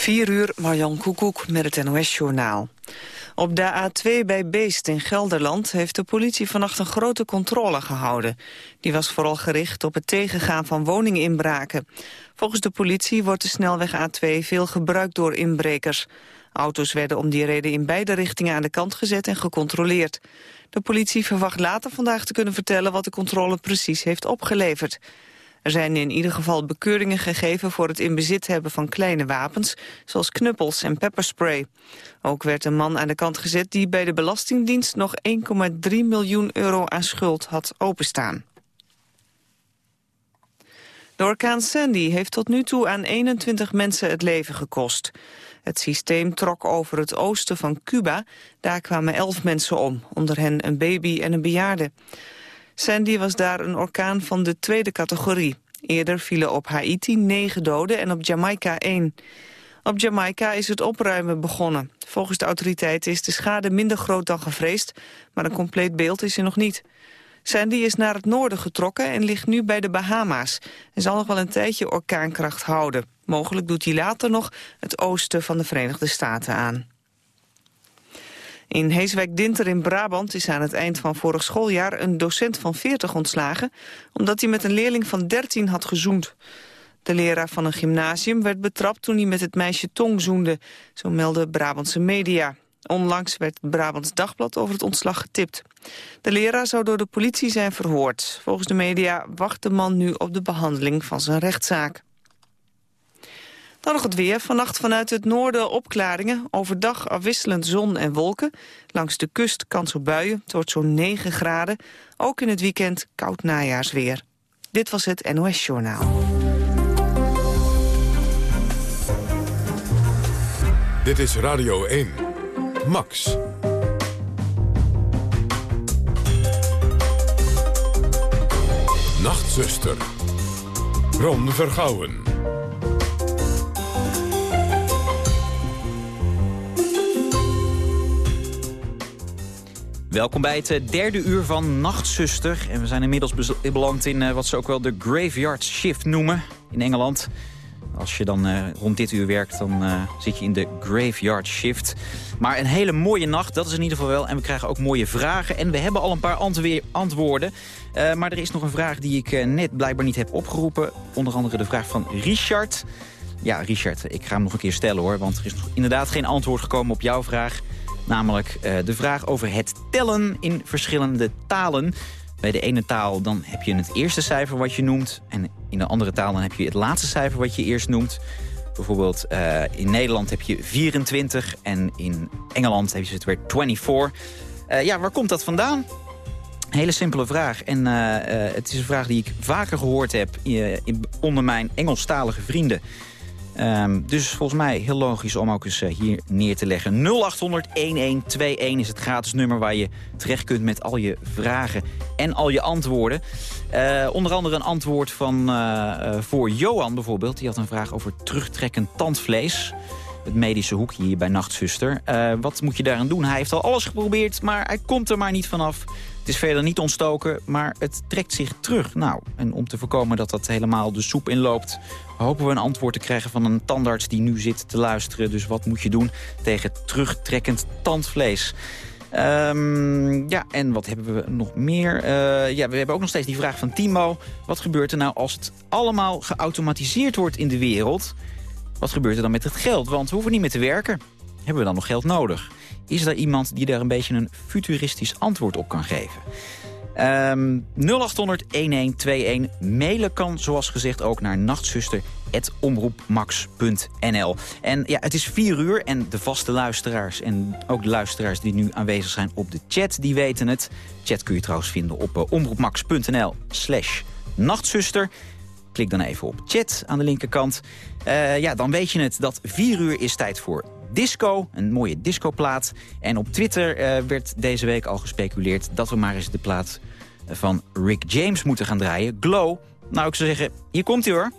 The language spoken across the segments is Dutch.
4 uur, Marjan Koekoek met het NOS-journaal. Op de A2 bij Beest in Gelderland heeft de politie vannacht een grote controle gehouden. Die was vooral gericht op het tegengaan van woninginbraken. Volgens de politie wordt de snelweg A2 veel gebruikt door inbrekers. Auto's werden om die reden in beide richtingen aan de kant gezet en gecontroleerd. De politie verwacht later vandaag te kunnen vertellen wat de controle precies heeft opgeleverd. Er zijn in ieder geval bekeuringen gegeven voor het in bezit hebben van kleine wapens, zoals knuppels en pepperspray. Ook werd een man aan de kant gezet die bij de Belastingdienst nog 1,3 miljoen euro aan schuld had openstaan. De orkaan Sandy heeft tot nu toe aan 21 mensen het leven gekost. Het systeem trok over het oosten van Cuba. Daar kwamen 11 mensen om, onder hen een baby en een bejaarde. Sandy was daar een orkaan van de tweede categorie. Eerder vielen op Haiti negen doden en op Jamaica één. Op Jamaica is het opruimen begonnen. Volgens de autoriteiten is de schade minder groot dan gevreesd... maar een compleet beeld is er nog niet. Sandy is naar het noorden getrokken en ligt nu bij de Bahama's... en zal nog wel een tijdje orkaankracht houden. Mogelijk doet hij later nog het oosten van de Verenigde Staten aan. In Heeswijk-Dinter in Brabant is aan het eind van vorig schooljaar een docent van 40 ontslagen, omdat hij met een leerling van 13 had gezoend. De leraar van een gymnasium werd betrapt toen hij met het meisje tong zoende, zo melden Brabantse media. Onlangs werd het Brabants Dagblad over het ontslag getipt. De leraar zou door de politie zijn verhoord. Volgens de media wacht de man nu op de behandeling van zijn rechtszaak. Dan nog het weer. Vannacht vanuit het noorden opklaringen. Overdag afwisselend zon en wolken. Langs de kust kans op buien. Het wordt zo'n 9 graden. Ook in het weekend koud najaarsweer. Dit was het NOS Journaal. Dit is Radio 1. Max. Nachtzuster. Ron Vergouwen. Welkom bij het eh, derde uur van Nachtzuster. En we zijn inmiddels beland in eh, wat ze ook wel de graveyard shift noemen in Engeland. Als je dan uh, rond dit uur werkt, dan zit je in de graveyard shift. Maar een hele mooie nacht, dat is in ieder geval wel. En we krijgen ook mooie vragen. En we hebben al een paar antwoorden. Maar er is nog een vraag die ik net blijkbaar niet heb opgeroepen. Onder andere de vraag van Richard. Ja, Richard, ik ga hem nog een keer stellen hoor. Want er is nog inderdaad geen antwoord gekomen op jouw vraag. Namelijk uh, de vraag over het tellen in verschillende talen. Bij de ene taal dan heb je het eerste cijfer wat je noemt. En in de andere taal dan heb je het laatste cijfer wat je eerst noemt. Bijvoorbeeld uh, in Nederland heb je 24 en in Engeland heb je het weer 24. Uh, ja, waar komt dat vandaan? Hele simpele vraag. En het is een vraag die ik vaker gehoord heb in, onder mijn Engelstalige vrienden. Um, dus volgens mij heel logisch om ook eens uh, hier neer te leggen. 0800-1121 is het gratis nummer waar je terecht kunt met al je vragen en al je antwoorden. Uh, onder andere een antwoord van, uh, voor Johan bijvoorbeeld. Die had een vraag over terugtrekkend tandvlees. Het medische hoekje hier bij Nachtzuster. wat moet je daaraan doen? Hij heeft al alles geprobeerd, maar hij komt er maar niet vanaf. Is verder niet ontstoken, maar het trekt zich terug. Nou, en om te voorkomen dat dat helemaal de soep inloopt... hopen we een antwoord te krijgen van een tandarts die nu zit te luisteren. Dus wat moet je doen tegen terugtrekkend tandvlees? Um, ja, en wat hebben we nog meer? Uh, ja, we hebben ook nog steeds die vraag van Timo. Wat gebeurt er nou als het allemaal geautomatiseerd wordt in de wereld? Wat gebeurt er dan met het geld? Want we hoeven niet meer te werken. Hebben we dan nog geld nodig? Is er iemand die daar een beetje een futuristisch antwoord op kan geven? Um, 0800-1121. Mailen kan zoals gezegd ook naar nachtzuster.omroepmax.nl. En ja, het is vier uur en de vaste luisteraars... en ook de luisteraars die nu aanwezig zijn op de chat, die weten het. Chat kun je trouwens vinden op uh, omroepmax.nl slash nachtzuster. Klik dan even op chat aan de linkerkant. Uh, ja, dan weet je het dat vier uur is tijd voor disco, een mooie discoplaat. En op Twitter uh, werd deze week al gespeculeerd... dat we maar eens de plaat van Rick James moeten gaan draaien. Glow. Nou, ik zou zeggen, hier komt hij hoor.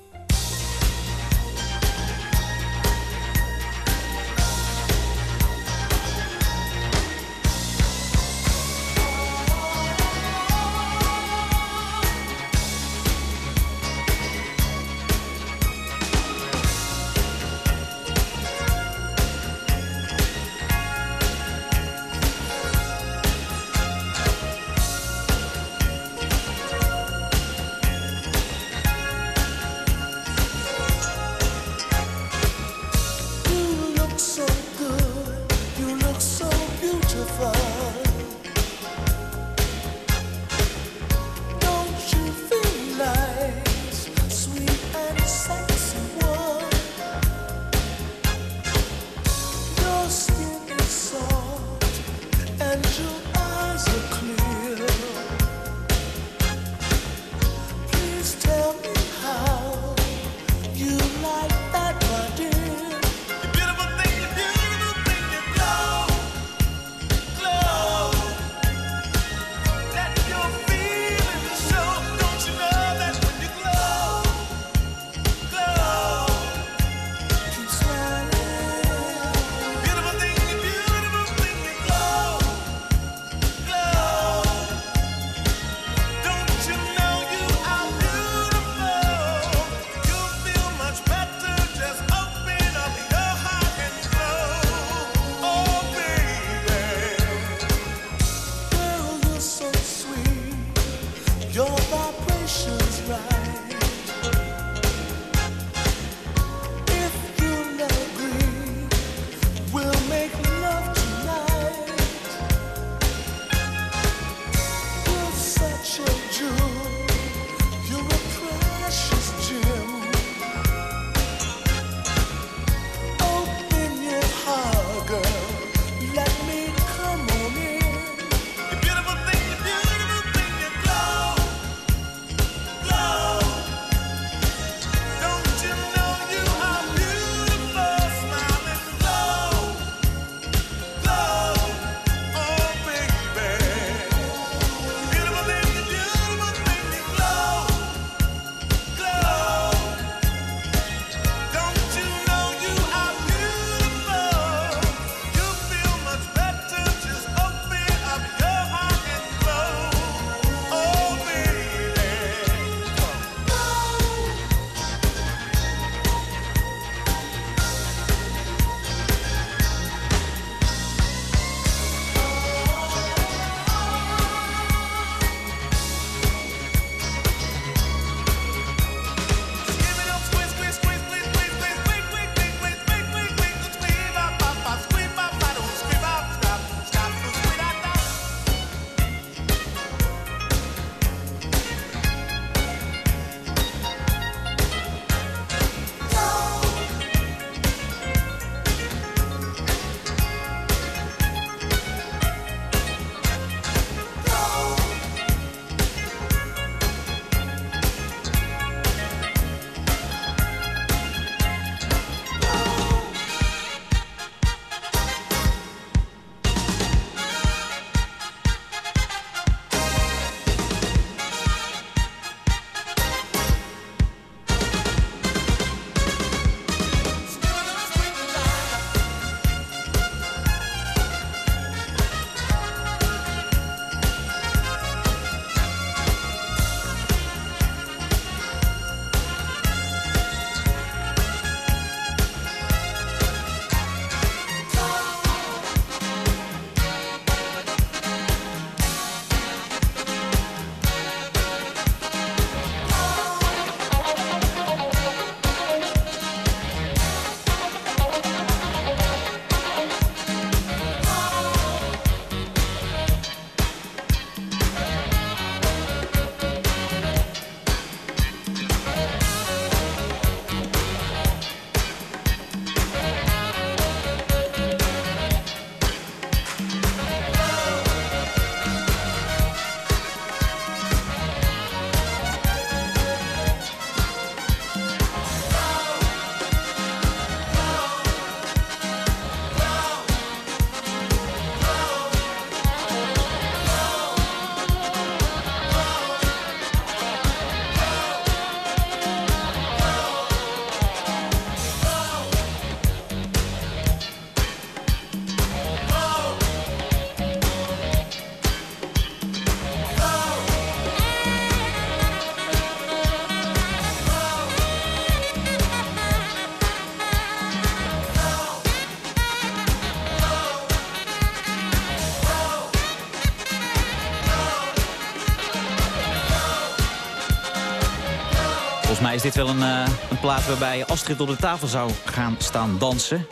Is dit wel een, uh, een plaat waarbij Astrid op de tafel zou gaan staan dansen.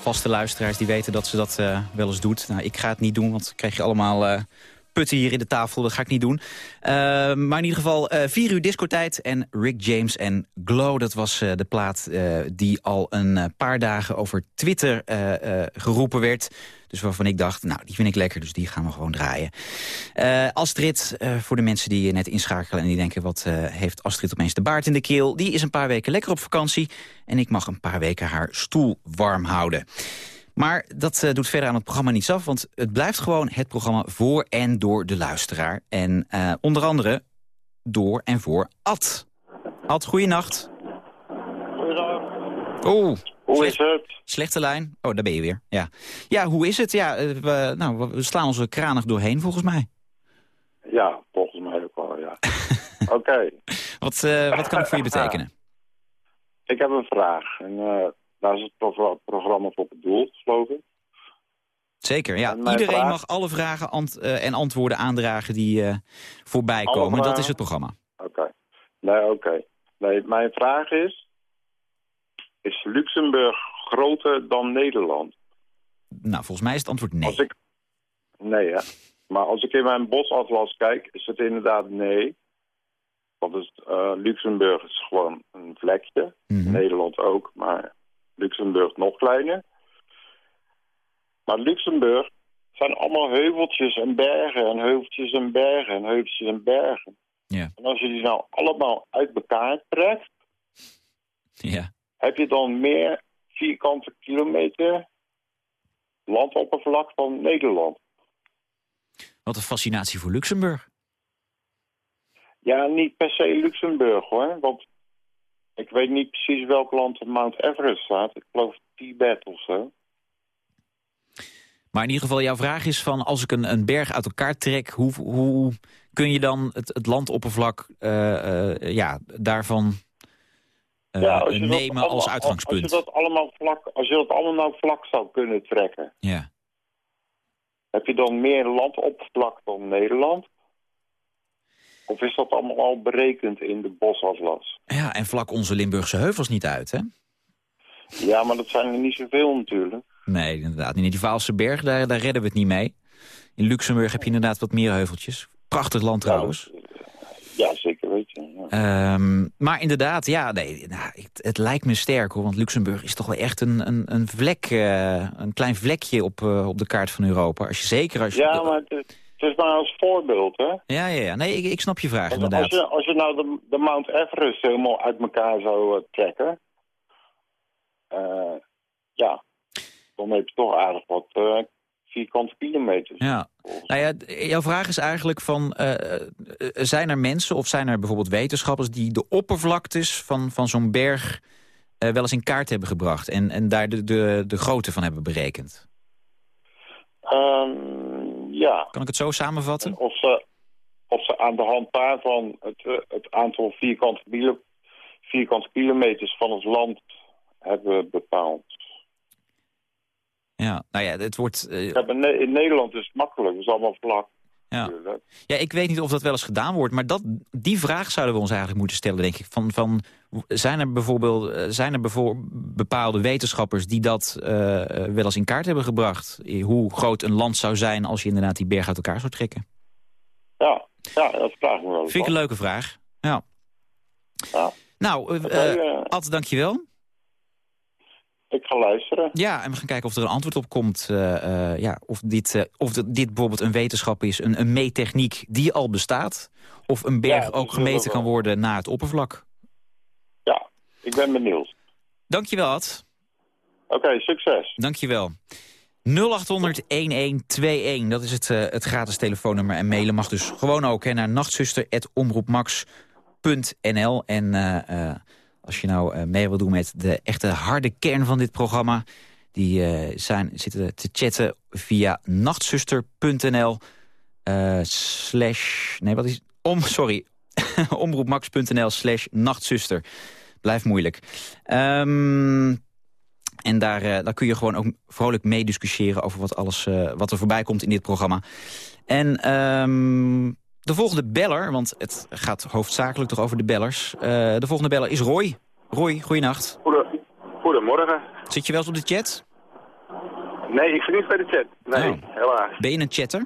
Vaste luisteraars die weten dat ze dat uh, wel eens doet. Nou, ik ga het niet doen, want dan krijg je allemaal uh, putten hier in de tafel. Dat ga ik niet doen. maar in ieder geval vier uur discotijd en Rick James en Glow. Dat was de plaat die al een paar dagen over Twitter geroepen werd... Dus waarvan ik dacht, nou, die vind ik lekker, dus die gaan we gewoon draaien. Uh, Astrid, uh, voor de mensen die net inschakelen en die denken... wat uh, heeft Astrid opeens de baard in de keel? Die is een paar weken lekker op vakantie... en ik mag een paar weken haar stoel warm houden. Maar dat doet verder aan het programma niets af... want het blijft gewoon het programma voor en door de luisteraar. En onder andere door en voor Ad. Ad, goeienacht. Goeiedag. Oeh. Hoe is het? Slechte lijn. Oh, daar ben je weer. Ja, ja hoe is het? Ja, we, nou, we slaan onze kranig doorheen, volgens mij. Ja, volgens mij ook wel, ja. Oké. Wat, uh, wat kan het voor je betekenen? Ik heb een vraag. En, daar is het programma voor bedoeld, geloof ik. Zeker, ja. Iedereen vraag... mag alle vragen ant uh, en antwoorden aandragen die voorbij alle komen. Dat is het programma. Oké. Okay. Nee, oké. Okay. Nee, mijn vraag is is Luxemburg groter dan Nederland? Nou, volgens mij is het antwoord nee. Als ik... Nee, hè? Maar als ik in mijn bosatlas kijk, is het inderdaad nee. Want het, uh, Luxemburg is gewoon een vlekje. Mm -hmm. Nederland ook, maar Luxemburg nog kleiner. Maar Luxemburg zijn allemaal heuveltjes en bergen en heuveltjes en bergen en heuveltjes en bergen. Ja. En als je die nou allemaal uit elkaar trekt... Ja heb je dan meer vierkante kilometer landoppervlak van Nederland. Wat een fascinatie voor Luxemburg. Ja, niet per se Luxemburg hoor. Want ik weet niet precies welk land Mount Everest staat. Ik geloof Tibet of zo. Maar in ieder geval, jouw vraag is van... als ik een, een berg uit elkaar trek... hoe, hoe kun je dan het, het landoppervlak uh, uh, ja, daarvan ja, uh, nemen als uitgangspunt. Als je, dat allemaal vlak, als je dat allemaal nou vlak zou kunnen trekken... Ja. heb je dan meer landoppervlak dan Nederland? Of is dat allemaal al berekend in de bosatlas? Ja, en vlak onze Limburgse heuvels niet uit, hè? Ja, maar dat zijn er niet zoveel natuurlijk. Nee, inderdaad. In die Vaalse berg, daar, daar redden we het niet mee. In Luxemburg heb je inderdaad wat meer heuveltjes. Prachtig land trouwens. Ja, zeker. Um, maar inderdaad, ja, nee, nou, het, het, lijkt me sterk hoor. Want Luxemburg is toch wel echt een, een, een vlek, uh, een klein vlekje op, uh, op de kaart van Europa. Als je zeker als je... Ja, maar het, het is maar als voorbeeld, hè? Ja, ja, ja. Nee, ik, ik snap je vraag inderdaad. Als je, als je nou de, de Mount Everest helemaal uit elkaar zou uh, trekken... ja, dan heb je toch aardig wat vierkante kilometers. Ja. Nou ja, jouw vraag is eigenlijk van, uh, zijn er mensen of zijn er bijvoorbeeld wetenschappers die de oppervlaktes van, van zo'n berg uh, wel eens in kaart hebben gebracht en, en daar de, de, de grootte van hebben berekend? Um, ja. Kan ik het zo samenvatten? Of ze, of ze aan de hand daarvan het, het aantal vierkante, vierkante kilometers van het land hebben bepaald. Ja, nou ja, het wordt... Uh... Ja, in Nederland is het makkelijk, het is allemaal vlak. Ja. ja, ik weet niet of dat wel eens gedaan wordt, maar dat, die vraag zouden we ons eigenlijk moeten stellen, denk ik. Van, van, zijn er bijvoorbeeld eh, zijn er bijvoorbeeld bepaalde wetenschappers die dat uh, wel eens in kaart hebben gebracht? Hoe groot een land zou zijn als je inderdaad die berg uit elkaar zou trekken? Ja, ja dat vraag ik me wel. Vind ik een leuke vraag. Ja. ja. Nou, uh, Ad, dankjewel. Ik ga luisteren. Ja, en we gaan kijken of er een antwoord op komt. Uh, uh, ja, of dit, uh, of dit bijvoorbeeld een wetenschap is, een, een meettechniek die al bestaat. Of een berg ja, ook gemeten kan worden naar het oppervlak. Ja, ik ben benieuwd. Dankjewel, Ad. Oké, okay, succes. Dankjewel. 0800-1121, dat is het, het gratis telefoonnummer. En mailen mag dus gewoon ook hè, naar nachtzuster.omroepmax.nl. En als je nou uh, mee wil doen met de echte harde kern van dit programma... die uh, zijn, zitten te chatten via nachtzuster.nl uh, slash... Nee, wat is... Om, sorry. omroepmax.nl slash nachtzuster. Blijft moeilijk. Um, en daar, uh, daar kun je gewoon ook vrolijk meediscussiëren over wat, alles, wat er voorbij komt in dit programma. En um, de volgende beller, want het gaat hoofdzakelijk toch over de bellers. de volgende beller is Roy. Roy, goeienacht. Goedemorgen. Zit je wel eens op de chat? Nee, ik zit niet bij de chat. Nee, oh. helaas. Ben je een chatter?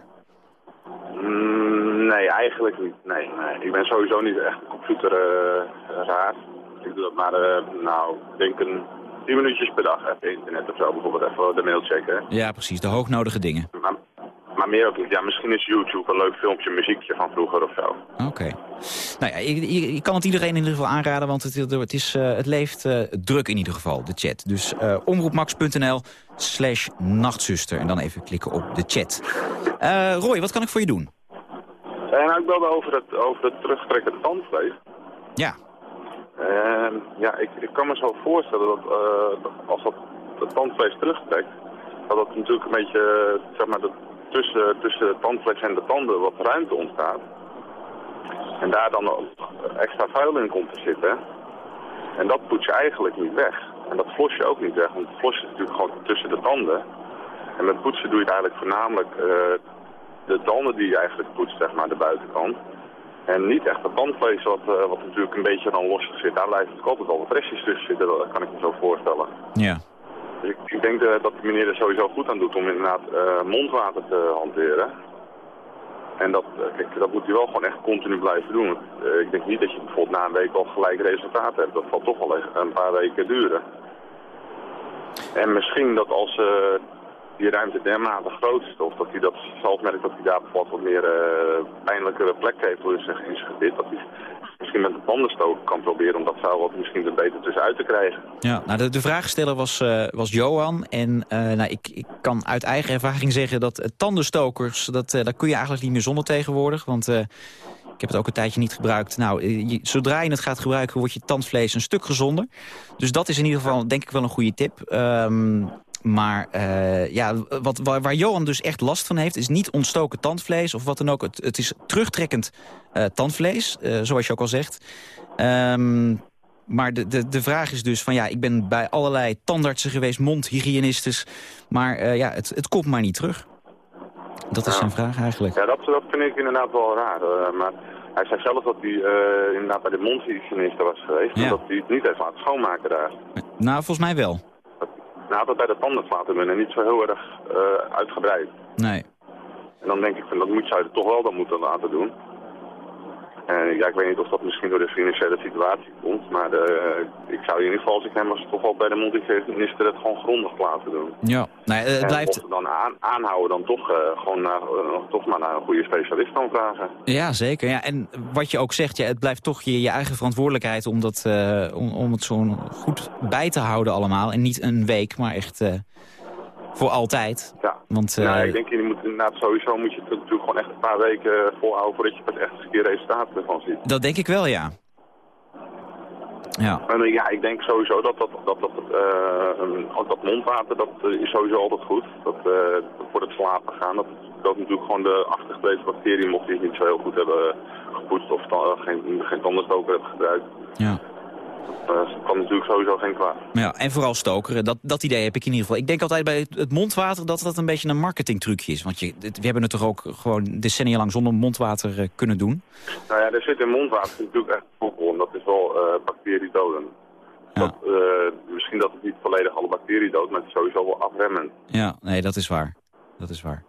Mm, nee, eigenlijk niet. Nee, nee, Ik ben sowieso niet echt een computer uh, raar. Ik doe dat maar, uh, nou, denk een 10 minuutjes per dag even internet of zo. Bijvoorbeeld even de mail checken. Ja, precies. De hoognodige dingen. Maar, maar meer ook niet. Ja, misschien is YouTube een leuk filmpje, muziekje van vroeger of zo. Oké. Nou ja, ik, kan het iedereen in ieder geval aanraden, want het, het, is, uh, het leeft uh, druk in ieder geval, de chat. Dus uh, omroepmax.nl slash nachtzuster en dan even klikken op de chat. Roy, wat kan ik voor je doen? nou, ik belde over het, over het terugtrekken tandvlees. Ja. Ja, ik, ik kan me zo voorstellen dat als dat het tandvlees terugtrekt, dat dat natuurlijk een beetje, zeg maar, dat tussen, tussen het tandvlees en de tanden wat ruimte ontstaat. En daar dan extra vuil in komt te zitten. En dat poets je eigenlijk niet weg. En dat flos je ook niet weg, want het flos is natuurlijk gewoon tussen de tanden. En met poetsen doe je het eigenlijk voornamelijk uh, de tanden die je eigenlijk poetst, zeg maar, de buitenkant. En niet echt het tandvlees wat, uh, wat natuurlijk een beetje dan los zit. Daar blijft het altijd al wat restjes tussen zitten, dat kan ik me zo voorstellen. Ja. Dus ik, ik denk dat de meneer er sowieso goed aan doet om inderdaad uh, mondwater te hanteren. En dat, eh, kijk, dat moet hij wel gewoon echt continu blijven doen. Ik denk niet dat je bijvoorbeeld na een week al gelijk resultaat hebt. Dat zal toch wel een paar weken duren. En misschien dat als die ruimte dermate groot is, of dat hij dat zelf merkt dat hij daar bijvoorbeeld wat meer pijnlijkere plek heeft in zijn gebit, dat hij misschien met een tandenstoker kan proberen om dat zou wat misschien er beter tussenuit te krijgen. Ja, nou de, vraagsteller was, uh, was Johan. En uh, nou, ik, ik kan uit eigen ervaring zeggen dat tandenstokers, dat, daar kun je eigenlijk niet meer zonder tegenwoordig. Want ik heb het ook een tijdje niet gebruikt. Nou, zodra je het gaat gebruiken, wordt je tandvlees een stuk gezonder. Dus dat is in ieder geval, denk ik, wel een goede tip. Um, maar uh, ja, wat, waar, waar, Johan dus echt last van heeft... is niet ontstoken tandvlees of wat dan ook. Het, het is terugtrekkend uh, tandvlees, uh, zoals je ook al zegt. Um, maar de, de, de vraag is dus van ja, ik ben bij allerlei tandartsen geweest, mondhygiënistes. Maar ja, het, het komt maar niet terug. Dat is zijn vraag eigenlijk. Ja, dat, dat vind ik inderdaad wel raar. maar hij zei zelf dat hij inderdaad bij de mondhygiëniste was geweest. En dat hij het niet heeft laten schoonmaken daar. Nou, volgens mij wel. Nou, dat bij de tandenvaten en niet zo heel erg uh, uitgebreid. Nee. En dan denk ik, van, dat moet je toch wel dan moeten laten doen. En ja, ik weet niet of dat misschien door de financiële situatie komt, maar de, eh, ik zou in ieder geval, als ik hem was, toch wel bij de mondhygiëniste het gewoon grondig laten doen. Ja, nee, het en blijft... dan aan, aanhouden, dan toch, uh, gewoon naar, uh, toch maar naar een goede specialist dan vragen. Ja, zeker. Ja. En wat je ook zegt, ja, het blijft toch je, je eigen verantwoordelijkheid om, dat, om, om het zo goed bij te houden allemaal. En niet een week, maar echt voor altijd. Ja, Want, uh... ik denk, je moet inderdaad sowieso moet je het natuurlijk gewoon echt een paar weken volhouden voordat je pas echt een keer resultaten ervan ziet. Dat denk ik wel, ja. Ja. En, ja, ik denk sowieso dat dat, dat, dat, uh, dat mondwater, dat is sowieso altijd goed. Dat, uh, voor het slapen gaan, dat, dat natuurlijk gewoon de achtergebleven bacteriën, mocht die het niet zo heel goed hebben gepoetst of geen, geen tandenstoker hebben gebruikt. Ja. Dat kan natuurlijk sowieso geen kwaad. Ja, en vooral stokeren, dat, dat idee heb ik in ieder geval. Ik denk altijd bij het mondwater dat dat een beetje een marketingtrucje is. Want je, we hebben het toch ook gewoon decennia lang zonder mondwater uh, kunnen doen? Nou ja, er zit in mondwater natuurlijk echt voedsel. En dat is wel uh, eh, bacteriedoden. Ja. Dat, uh, misschien dat het niet volledig alle bacteriën doodt, maar het is sowieso wel afremmend. Ja, nee, dat is waar. Dat is waar.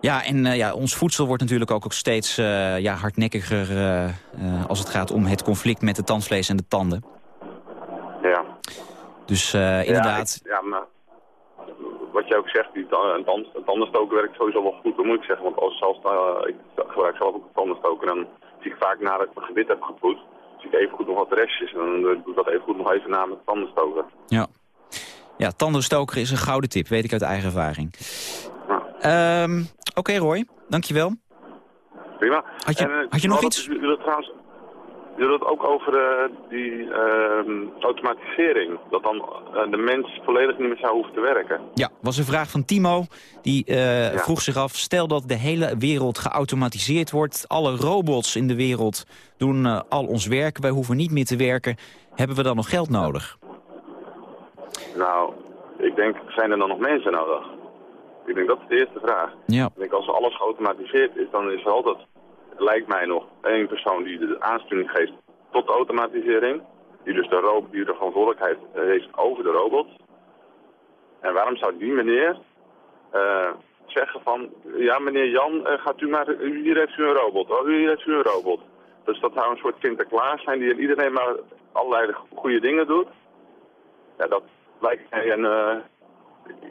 Ja, en uh, ja, ons voedsel wordt natuurlijk ook, ook steeds uh, ja, hardnekkiger uh, als het gaat om het conflict met het tandvlees en de tanden. Ja. Dus inderdaad... Ja, maar wat jij ook zegt, die tand, een tandenstoker werkt sowieso wel goed, dat moet ik zeggen. Want als zelfs, ik gebruik zelf ook een tandenstoker, dan zie ik vaak nadat ik mijn gebit heb gepoetst, zie ik even goed nog wat restjes. En dan doe ik dat even goed nog even na met de tandenstoker. Ja. Ja, tandenstoker is een gouden tip, weet ik uit eigen ervaring. Um, Oké, okay, Roy. Dankjewel. Prima. Had je, uh, had je nog iets? U trouwens je het ook over uh, die uh, automatisering. Dat dan uh, de mens volledig niet meer zou hoeven te werken. Ja, was een vraag van Timo. Die ja. vroeg zich af, stel dat de hele wereld geautomatiseerd wordt. Alle robots in de wereld doen al ons werk. Wij hoeven niet meer te werken. Hebben we dan nog geld nodig? Nou, ik denk, zijn er dan nog mensen nodig? Ik denk dat is de eerste vraag. Ja. Ik denk als alles geautomatiseerd is, dan is er altijd lijkt mij nog één persoon die de aansturing geeft tot de automatisering. Die dus de, die de verantwoordelijkheid heeft over de robots. En waarom zou die meneer uh, zeggen van... Ja, meneer Jan, uh, gaat u maar... Hier heeft u een robot. Oh, hier heeft u een robot. Dus dat zou een soort Sinterklaas zijn die iedereen maar allerlei goede dingen doet. Ja, dat lijkt mij een, uh,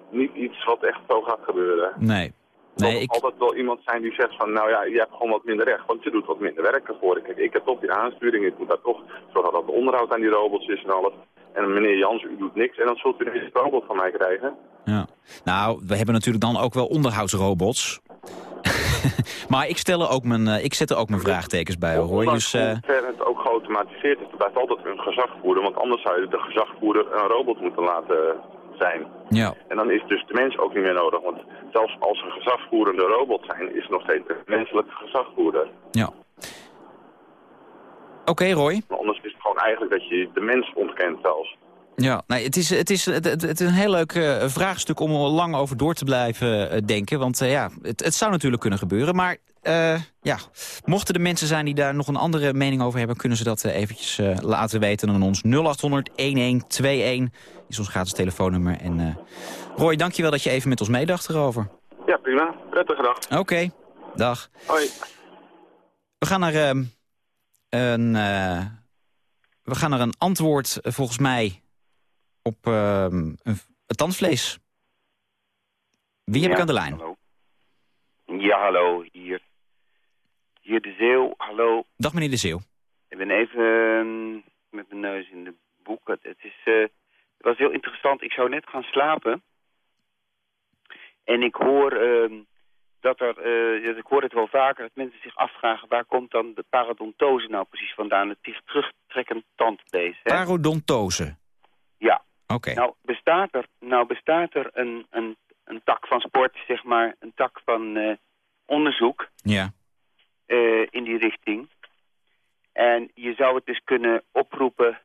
niet iets wat echt zo gaat gebeuren. Nee. Nee, er ik... altijd wel iemand zijn die zegt van, nou ja, je hebt gewoon wat minder recht, want je doet wat minder werk ervoor. Kijk, ik heb toch die aansturing, ik moet daar toch zorgen dat het onderhoud aan die robots is en alles. En meneer Jans, u doet niks en dan zult u een robot van mij krijgen. Ja. Nou, we hebben natuurlijk dan ook wel onderhoudsrobots. maar ik, stel ook mijn, uh, ik zet er ook mijn vraagtekens bij, hoor. Dus, uh... het ook geautomatiseerd is, er blijft altijd een gezagvoerder. Want anders zou je de gezagvoerder een robot moeten laten zijn. Ja. En dan is dus de mens ook niet meer nodig. Want zelfs als er gezagvoerende robots zijn, is nog steeds een menselijke gezagvoerder. Ja. Oké, Roy. Maar anders is het gewoon eigenlijk dat je de mens ontkent zelfs. Ja, nee, het, is, het, is, het, het is een heel leuk uh, vraagstuk om er lang over door te blijven uh, denken. Want uh, ja, het, het zou natuurlijk kunnen gebeuren. Maar ja, mochten er mensen zijn die daar nog een andere mening over hebben... kunnen ze dat eventjes laten weten aan ons 0800-1121 is ons gratis telefoonnummer. En Roy, dankjewel dat je even met ons meedacht erover. Ja, prima. Prettige dag. Oké, okay. dag. Hoi. We gaan naar ehm, een... we gaan naar een antwoord, volgens mij, op uh, het tandvlees. Wie heb ja, ik aan de lijn? Hallo. Ja, hallo, hier. Hier de Zeeuw, hallo. Dag meneer de Zeeuw. Ik ben even uh, met mijn neus in de boeken. Het, is, uh, het was heel interessant. Ik zou net gaan slapen. En ik hoor ehm, dat er, uh, ik hoor het wel vaker, dat mensen zich afvragen... waar komt dan de parodontose nou precies vandaan? Het zich terugtrekkend tandvlees. Hè? Parodontose? Ja. Oké. Nou bestaat er, nou bestaat er een, een, een tak van sport, zeg maar, een tak van uh, onderzoek ja. Uh, in die richting. En je zou het dus kunnen oproepen,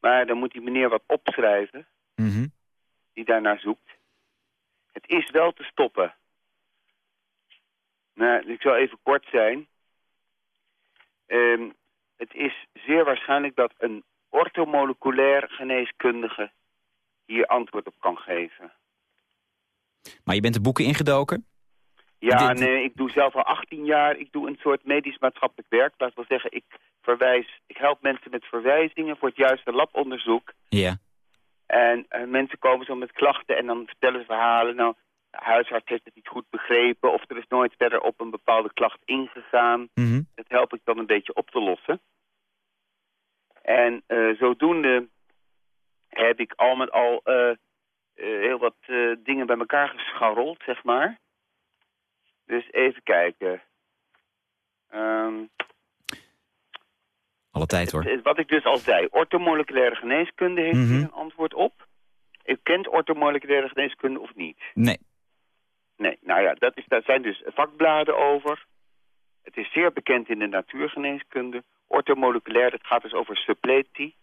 maar dan moet die meneer wat opschrijven, mm -hmm. die daarnaar zoekt. Het is wel te stoppen. Nou, ik zal even kort zijn. Um, het is zeer waarschijnlijk dat een orthomoleculair geneeskundige hier antwoord op kan geven. Maar je bent de boeken ingedoken? Ja, nee, ik doe zelf al 18 jaar, ik doe een soort medisch-maatschappelijk werk. Laat wel zeggen, ik verwijs, ik help mensen met verwijzingen voor het juiste labonderzoek. Ja. En uh, mensen komen zo met klachten en dan vertellen ze verhalen. Nou, de huisarts heeft het niet goed begrepen of er is nooit verder op een bepaalde klacht ingegaan. Mm -hmm. Dat help ik dan een beetje op te lossen. En uh, zodoende heb ik al met al uh, heel wat dingen bij elkaar gescharreld, zeg maar. Dus even kijken. Um, Alle tijd hoor. Het, wat ik dus al zei, orthomoleculaire geneeskunde heeft Mhm. hier een antwoord op. U kent orthomoleculaire geneeskunde of niet? Nee. Nee, nou ja, dat is, daar zijn dus vakbladen over. Het is zeer bekend in de natuurgeneeskunde. Orthomoleculair, dat gaat dus over suppletie.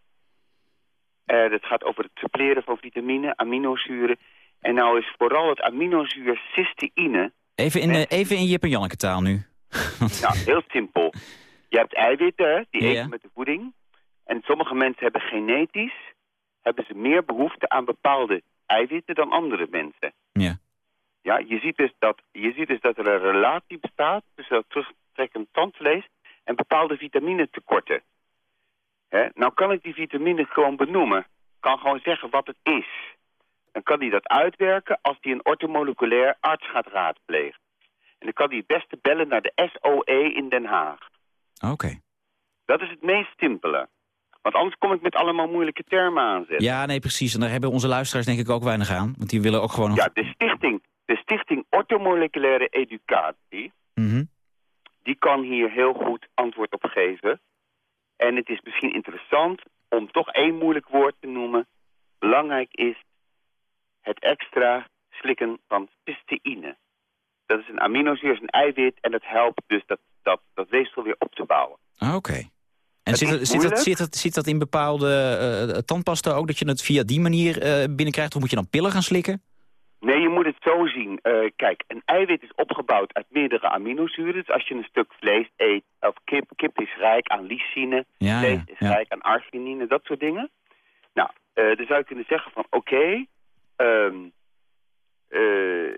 Uh, dat gaat over het suppleren van vitamine, aminozuren. En nou is vooral het aminozuur cysteïne... Even in, uh, even in Jip en Janneke taal nu. nou, heel simpel. Je hebt eiwitten, die Ja. eten met de voeding. En sommige mensen hebben genetisch... hebben ze meer behoefte aan bepaalde eiwitten dan andere mensen. Ja. Ja, je ziet dus dat, je ziet dus dat er een relatie bestaat tussen dat terugtrekkend tandvlees en bepaalde vitaminetekorten. Hè? Nou kan ik die vitamine gewoon benoemen. Ik kan gewoon zeggen wat het is. Dan kan hij dat uitwerken als hij een orthomoleculair arts gaat raadplegen. En dan kan hij het beste bellen naar de SOE in Den Haag. Oké. Dat is het meest simpele. Want anders kom ik met allemaal moeilijke termen aanzetten. Ja, nee, precies. En daar hebben onze luisteraars denk ik ook weinig aan. Want die willen ook gewoon... nog- Ja, de stichting, de stichting Orthomoleculaire Educatie... Mhm. die kan hier heel goed antwoord op geven. En het is misschien interessant om toch één moeilijk woord te noemen. Belangrijk is het extra slikken van cysteïne. Dat is een aminozuur, is een eiwit en dat helpt dus dat, dat, dat weefsel weer op te bouwen. Ah, Oké. En zit dat, zit, dat, zit, dat, zit dat in bepaalde eh, tandpasta ook, dat je het via die manier eh, binnenkrijgt? Of moet je dan pillen gaan slikken? Nee, je moet het zo zien. Uh, kijk, een eiwit is opgebouwd uit meerdere aminozuren. Dus als je een stuk vlees eet, of kip, kip is rijk aan lysine, ja, vlees is ja. rijk aan arginine, dat soort dingen. Nou, uh, dan zou je kunnen zeggen van, oké, okay, um, uh,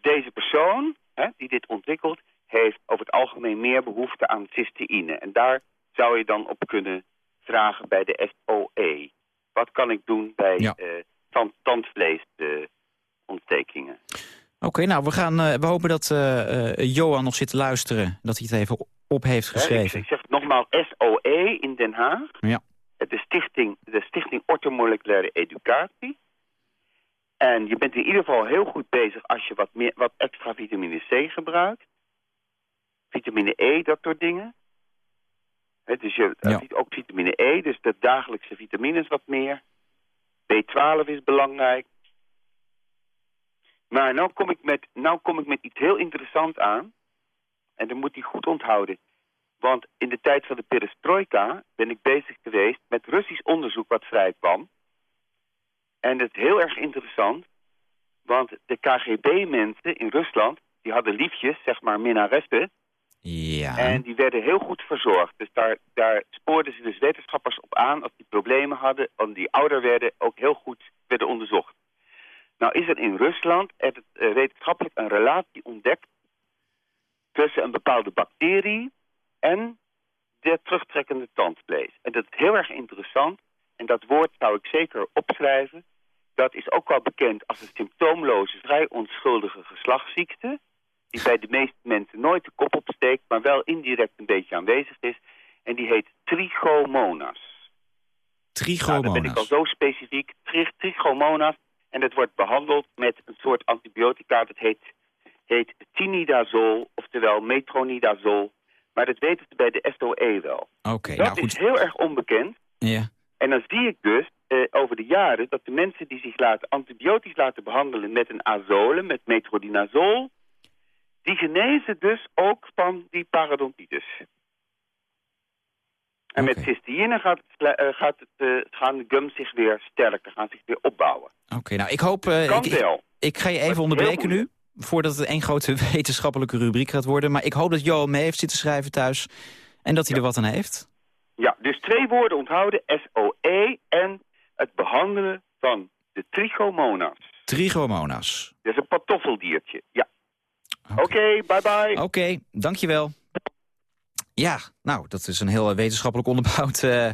deze persoon hè, die dit ontwikkelt, heeft over het algemeen meer behoefte aan cysteïne. En daar zou je dan op kunnen vragen bij de SOE. Wat kan ik doen bij Ja. uh, tand tandvleesontstekingen? Oké, nou, we, gaan, uh, we hopen dat uh, Johan nog zit te luisteren. Dat hij het even op heeft geschreven. Ik, zeg het nogmaals, SOE in Den Haag. Ja. De Stichting, de Stichting Orthomoleculaire Educatie. En je bent in ieder geval heel goed bezig als je wat, meer, wat extra vitamine C gebruikt. Vitamine E, dat soort dingen. He, dus je Ja. ziet ook vitamine E, dus de dagelijkse vitamines wat meer. B12 is belangrijk. Maar nou kom, ik met, nou kom ik met iets heel interessants aan. En dat moet hij goed onthouden. Want in de tijd van de perestroika ben ik bezig geweest met Russisch onderzoek wat vrij kwam. En dat is heel erg interessant. Want de KGB-mensen in Rusland, die hadden liefjes, zeg maar minnaressen. Ja. En die werden heel goed verzorgd. Dus daar, daar spoorden ze dus wetenschappers op aan als die problemen hadden, en die ouder werden, ook heel goed werden onderzocht. Nou is er in Rusland er, uh, wetenschappelijk een relatie ontdekt tussen een bepaalde bacterie en de terugtrekkende tandvlees. En dat is heel erg interessant. En dat woord zou ik zeker opschrijven. Dat is ook wel bekend als een symptoomloze, vrij onschuldige geslachtsziekte die bij de meeste mensen nooit de kop opsteekt, maar wel indirect een beetje aanwezig is. En die heet trichomonas. Trichomonas. Nou, dan ben ik al zo specifiek. Tri trichomonas. En dat wordt behandeld met een soort antibiotica. Dat heet, heet tinidazol, oftewel metronidazol. Maar dat weten ze bij de SOE wel. Oké, okay, dat nou goed. is heel erg onbekend. Ja. En dan zie ik dus eh, over de jaren dat de mensen die zich laten antibiotisch laten behandelen met een azole, met metronidazol, die genezen dus ook van die parodontitis. En met cysteïne gaat, het, uh, gaat het, uh, gaan de gums zich weer sterker, gaan zich weer opbouwen. Oké, nou ik hoop... Uh, kan ik, wel. Ik, ik ga je het even onderbreken nu, voordat het één grote wetenschappelijke rubriek gaat worden. Maar ik hoop dat Johan mee heeft zitten schrijven thuis en dat hij Ja. er wat aan heeft. Ja, dus twee woorden onthouden, SOE en het behandelen van de trichomonas. Trichomonas. Dat is een pantoffeldiertje, ja. Oké, Oké, bye bye. Oké, dankjewel. Ja, nou, dat is een heel wetenschappelijk onderbouwd eh,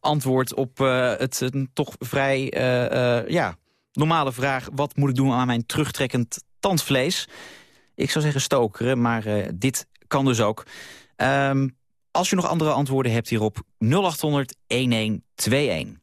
antwoord op eh, het een toch vrij eh, ja, normale vraag... wat moet ik doen aan mijn terugtrekkend tandvlees? Ik zou zeggen stokeren, maar dit kan dus ook. Ehm, als je nog andere antwoorden hebt hierop, 0800 1121.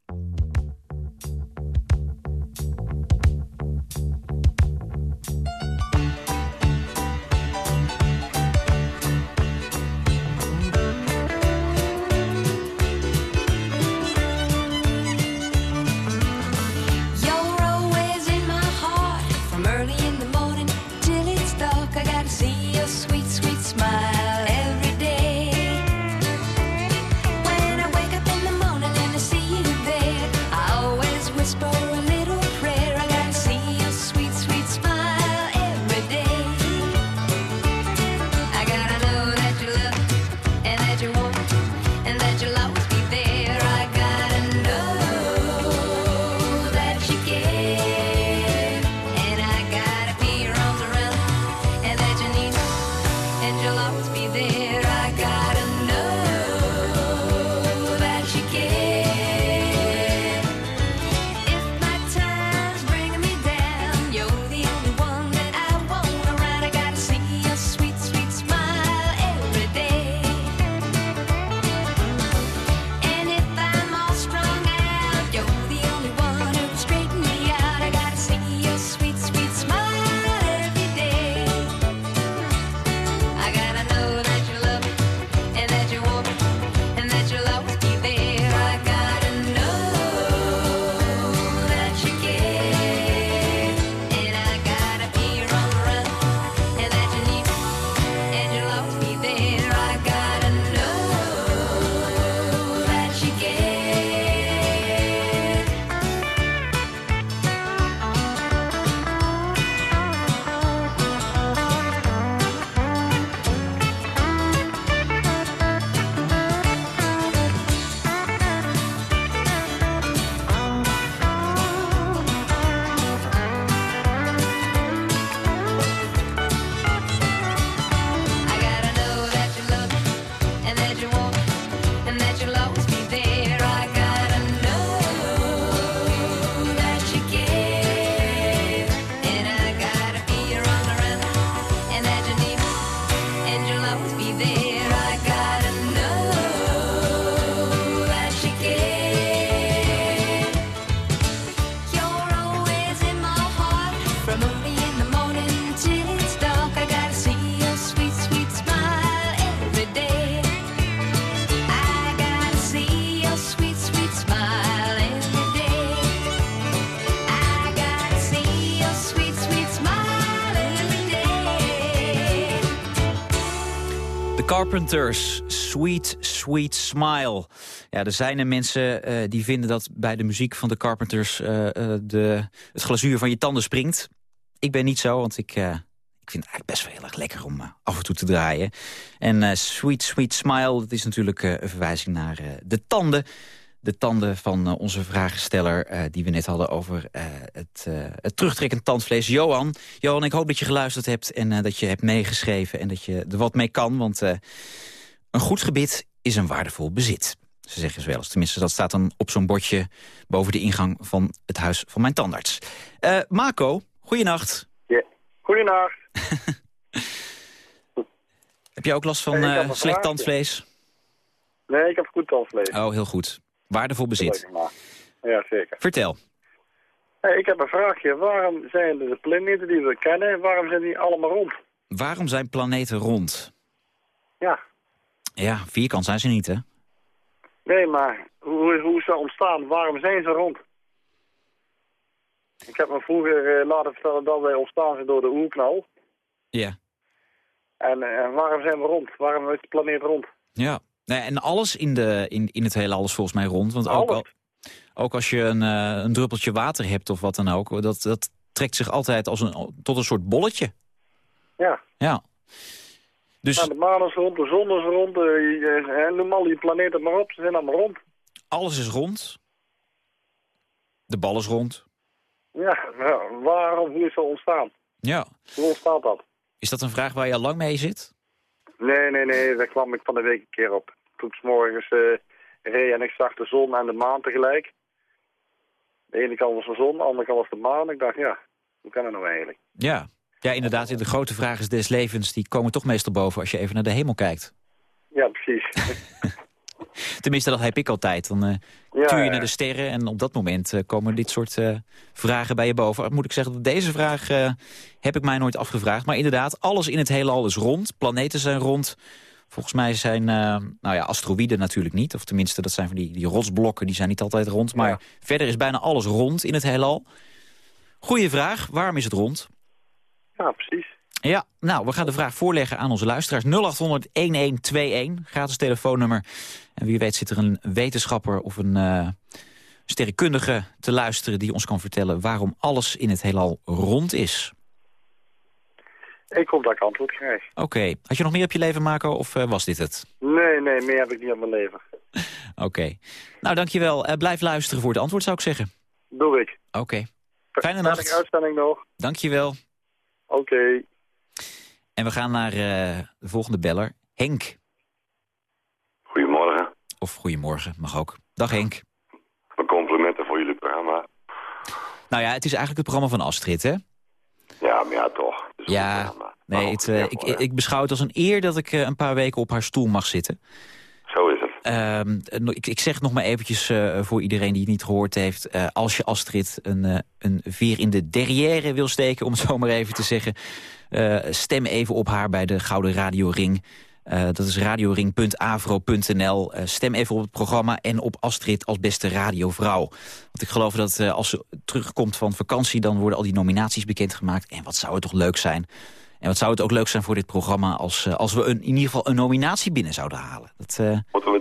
Carpenters, Sweet Sweet Smile. Ja, er zijn er mensen eh, die vinden dat bij de muziek van de Carpenters... eh, eh, de, het glazuur van je tanden springt. Ik ben niet zo, want ik, ik vind het eigenlijk best wel heel erg lekker om af en toe te draaien. En Sweet Sweet Smile, dat is natuurlijk een verwijzing naar de tanden. De tanden van eh, onze vragensteller eh, die we net hadden over eh, het, eh, het terugtrekkend tandvlees. Johan, Johan, ik hoop dat je geluisterd hebt en dat je hebt meegeschreven... en dat je er wat mee kan, want een goed gebit is een waardevol bezit. Ze zeggen ze wel eens. Tenminste, dat staat dan op zo'n bordje boven de ingang van het huis van mijn tandarts. Marco, goeienacht. Ja. Goedenacht. Heb je ook last van slecht tandvlees? Nee, ik heb goed tandvlees. Oh, heel goed. Waardevol bezit. Ja, zeker. Vertel. Hey, ik heb een vraagje. Waarom zijn de planeten die we kennen, waarom zijn die allemaal rond? Waarom zijn planeten rond? Ja. Ja, vierkant zijn ze niet, hè? Nee, maar hoe, hoe is dat ontstaan? Waarom zijn ze rond? Ik heb me vroeger eh, laten vertellen dat wij ontstaan zijn door de oerknal. Ja. En eh, waarom zijn we rond? Waarom is de planeet rond? Ja. Nee, en alles in, de, in, in het hele alles volgens mij rond. Want ook, al, ook als je een, eh, een druppeltje water hebt of wat dan ook... dat, dat trekt zich altijd als een, tot een soort bolletje. Ja. Ja. Dus Nou, de maan is rond, de zon is rond, eh, eh, noem al die planeten maar op, ze zijn allemaal rond. alles is rond. De bal is rond. Ja, nou, waarom, hoe is dat ontstaan? Ja. Hoe ontstaat dat? Is dat een vraag waar je al lang mee zit? Nee, nee, nee, daar kwam ik van de week een keer op. Toen ik morgens reed en ik zag de zon en de maan tegelijk. De ene kant was de zon, de andere kant was de maan. Ik dacht, ja, hoe kan dat nou eigenlijk? Ja. Ja, inderdaad. De grote vragen des levens die komen toch meestal boven als je even naar de hemel kijkt. Ja, precies. Tenminste, dat heb ik altijd. Dan eh tuur je naar de sterren en op dat moment eh, komen dit soort eh, vragen bij je boven. Moet ik zeggen dat deze vraag heb ik mij nooit afgevraagd. Maar inderdaad, alles in het heelal is rond. Planeten zijn rond. Volgens mij zijn, nou ja, asteroïden natuurlijk niet. Of tenminste, dat zijn van die, die rotsblokken, die zijn niet altijd rond. Maar Ja. verder is bijna alles rond in het heelal. Goeie vraag, waarom is het rond? Ja, precies. Ja, nou, we gaan de vraag voorleggen aan onze luisteraars. 0800-1121, gratis telefoonnummer. En wie weet zit er een wetenschapper of een eh, sterrenkundige te luisteren... die ons kan vertellen waarom alles in het heelal rond is. Ik hoop dat ik antwoord krijg. Oké, had je nog meer op je leven, Marco, of eh, was dit het? Nee, nee, meer heb ik niet op mijn leven. Oké. Nou, dankjewel. Eh blijf luisteren voor het antwoord, zou ik zeggen. Doe ik. Oké. Fijne Fijne nacht. uitzending nog. Dankjewel. Oké. En we gaan naar eh, de volgende beller, Henk. Goedemorgen. Of goedemorgen, mag ook. Dag Henk. Mijn complimenten voor jullie programma. Nou ja, het is eigenlijk het programma van Astrid, hè? Ja, maar ja, toch. Ja, nee, het, eh, ik, ik beschouw het als een eer dat ik eh, een paar weken op haar stoel mag zitten. Ehm, eh, ik, ik zeg nog maar eventjes eh, voor iedereen die het niet gehoord heeft. Eh, als je Astrid een, eh, een veer in de derrière wil steken, om het zo maar even te zeggen... stem even op haar bij de Gouden Radio Ring. Dat is radioring.avro.nl. Stem even op het programma en op Astrid als beste radiovrouw. Want ik geloof dat als ze terugkomt van vakantie... dan worden al die nominaties bekendgemaakt. En wat zou het toch leuk zijn... En wat zou het ook leuk zijn voor dit programma... als, als we een, in ieder geval een nominatie binnen zouden halen. Dat, eh, Moeten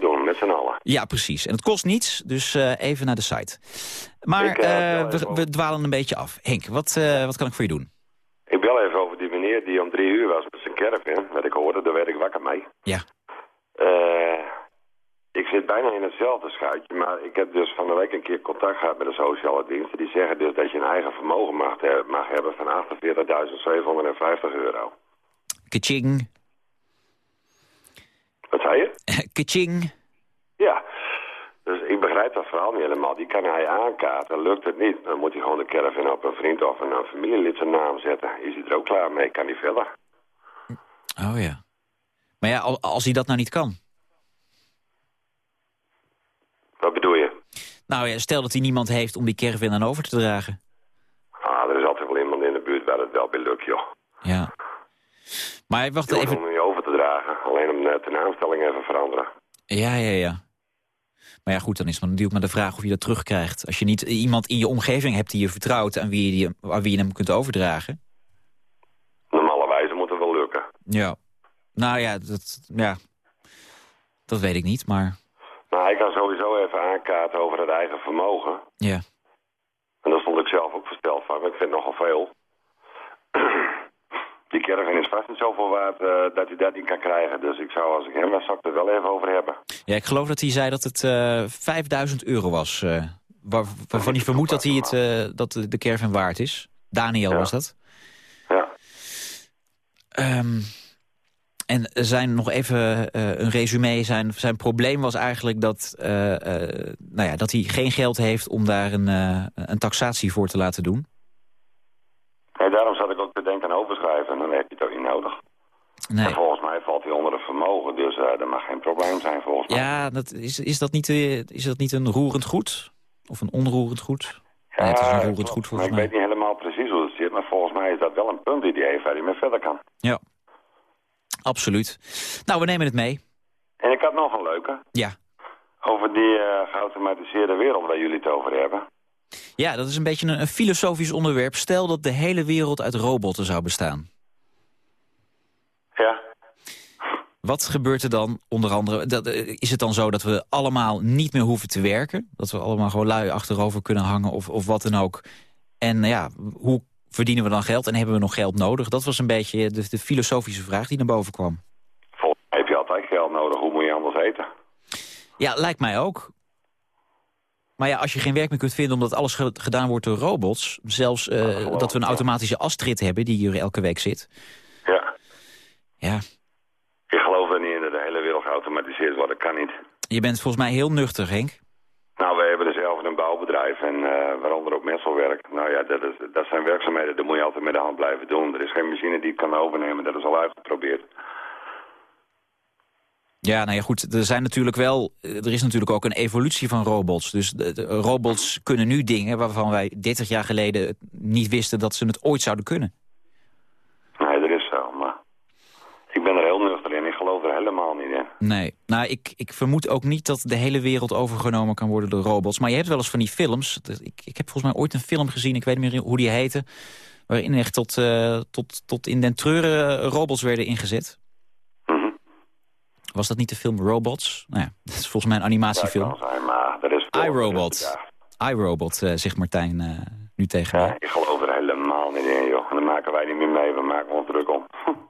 met z'n allen. ja, precies. En het kost niets, dus eh, even naar de site. Maar Ik, eh, eh, we, we dwalen een beetje af. Henk, wat, wat kan ik voor je doen? Ik bel even over die meneer die om drie uur was met zijn caravan. Wat ik hoorde, daar werd ik wakker mee. Ja. Ik zit bijna in hetzelfde schuitje, maar ik heb dus van de week een keer contact gehad met de sociale diensten. Die zeggen dus dat je een eigen vermogen mag, mag hebben van 48.750 euro. Kaching. Wat zei je? Kaching. Ja. Dus ik begrijp dat verhaal niet helemaal. Die kan hij aankaarten. Lukt het niet, dan moet hij gewoon de caravan op een vriend of een, familielid zijn naam zetten. Is hij er ook klaar mee? Kan hij verder? Oh ja. Maar ja, al- als hij dat nou niet kan. Wat bedoel je? Nou ja, stel dat hij niemand heeft om die caravan aan over te dragen. Ah, er is altijd wel iemand in de buurt waar het wel bij lukt, joh. Ja. Maar wacht even. hem niet over te dragen. Alleen om eh, de naamstelling even veranderen. Ja, ja, ja. Maar ja, goed, dan is het natuurlijk maar de vraag of je dat terugkrijgt. Als je niet iemand in je omgeving hebt die je vertrouwt... aan wie je, die, aan wie je hem kunt overdragen. Normale wijze moet het wel lukken. Ja. Nou ja, dat, ja, dat weet ik niet, maar Nou, hij kan sowieso even aankaarten over het eigen vermogen. ja. En daar stond ik zelf ook versteld van, maar ik vind nogal veel. Die caravan is vast niet zoveel waard eh, dat hij dat niet kan krijgen. Dus ik zou, als ik hem was, zou ik het er wel even over hebben. Ja, ik geloof dat hij zei dat het eh 5000 euro was. eh, waar, waarvan hij vermoedt dat, hij het, dat de caravan waard is. Daniel Ja. was dat. Ja. Ehm, en zijn nog even een resume. Zijn, zijn probleem was eigenlijk dat, nou ja, dat hij geen geld heeft om daar een, een taxatie voor te laten doen. En daarom ik aan overschrijven. En dan heb je het ook niet nodig. Nee. En volgens mij valt hij onder het vermogen. Dus dat mag geen probleem zijn volgens mij. Ja, dat, is, is, dat niet, eh, is dat niet een roerend goed? Of een onroerend goed? Nee, het is een Ja, roerend goed volgens ik mij. weet niet helemaal precies hoe het zit. Maar volgens mij is dat wel een punt die waar hij mee verder kan. Ja, absoluut. Nou, we nemen het mee. En ik had nog een leuke. Ja. Over die eh, geautomatiseerde wereld waar jullie het over hebben. Ja, dat is een beetje een, een filosofisch onderwerp. Stel dat de hele wereld uit robotten zou bestaan. Ja. Wat gebeurt er dan onder andere? Dat, eh, is het dan zo dat we allemaal niet meer hoeven te werken? Dat we allemaal gewoon lui achterover kunnen hangen of, of wat dan ook? En ja, hoe verdienen we dan geld en hebben we nog geld nodig? Dat was een beetje de, de filosofische vraag die naar boven kwam. Volgens mij heb je altijd geld nodig. Hoe moet je anders eten? Ja, lijkt mij ook. Maar ja, als je geen werk meer kunt vinden omdat alles ge- gedaan wordt door robots... zelfs eh, dat we een automatische astrit hebben die hier elke week zit... Ja. ja, Ik geloof er niet in dat de hele wereld geautomatiseerd wordt. Dat kan niet. je bent volgens mij heel nuchter, Henk. Nou, wij hebben er zelf een bouwbedrijf en eh, waaronder ook messelwerk. Nou ja, dat, is, dat zijn werkzaamheden, dat moet je altijd met de hand blijven doen. Er is geen machine die het kan overnemen, dat is al uitgeprobeerd. Ja, nou ja, goed, er zijn natuurlijk wel... Er is natuurlijk ook een evolutie van robots. Dus de, de robots kunnen nu dingen waarvan wij 30 jaar geleden niet wisten dat ze het ooit zouden kunnen. Nee, dat is zo, maar ik ben er heel nuchter in. Ik geloof er helemaal niet in. Nee, nou, ik, ik vermoed ook niet dat de hele wereld overgenomen kan worden door robots. Maar je hebt wel eens van die films. Ik, ik heb volgens mij ooit een film gezien, ik weet niet meer hoe die heette... waarin echt tot, eh, tot, tot in den treuren robots werden ingezet. Was dat niet de film Robots? Nou ja, dat is volgens mij een animatiefilm. zijn, maar dat is... iRobot. Ja, iRobot, eh, zegt Martijn eh, nu tegen mij. ja, ik geloof er helemaal niet in, joh. En daar maken wij niet meer mee, we maken ons druk om.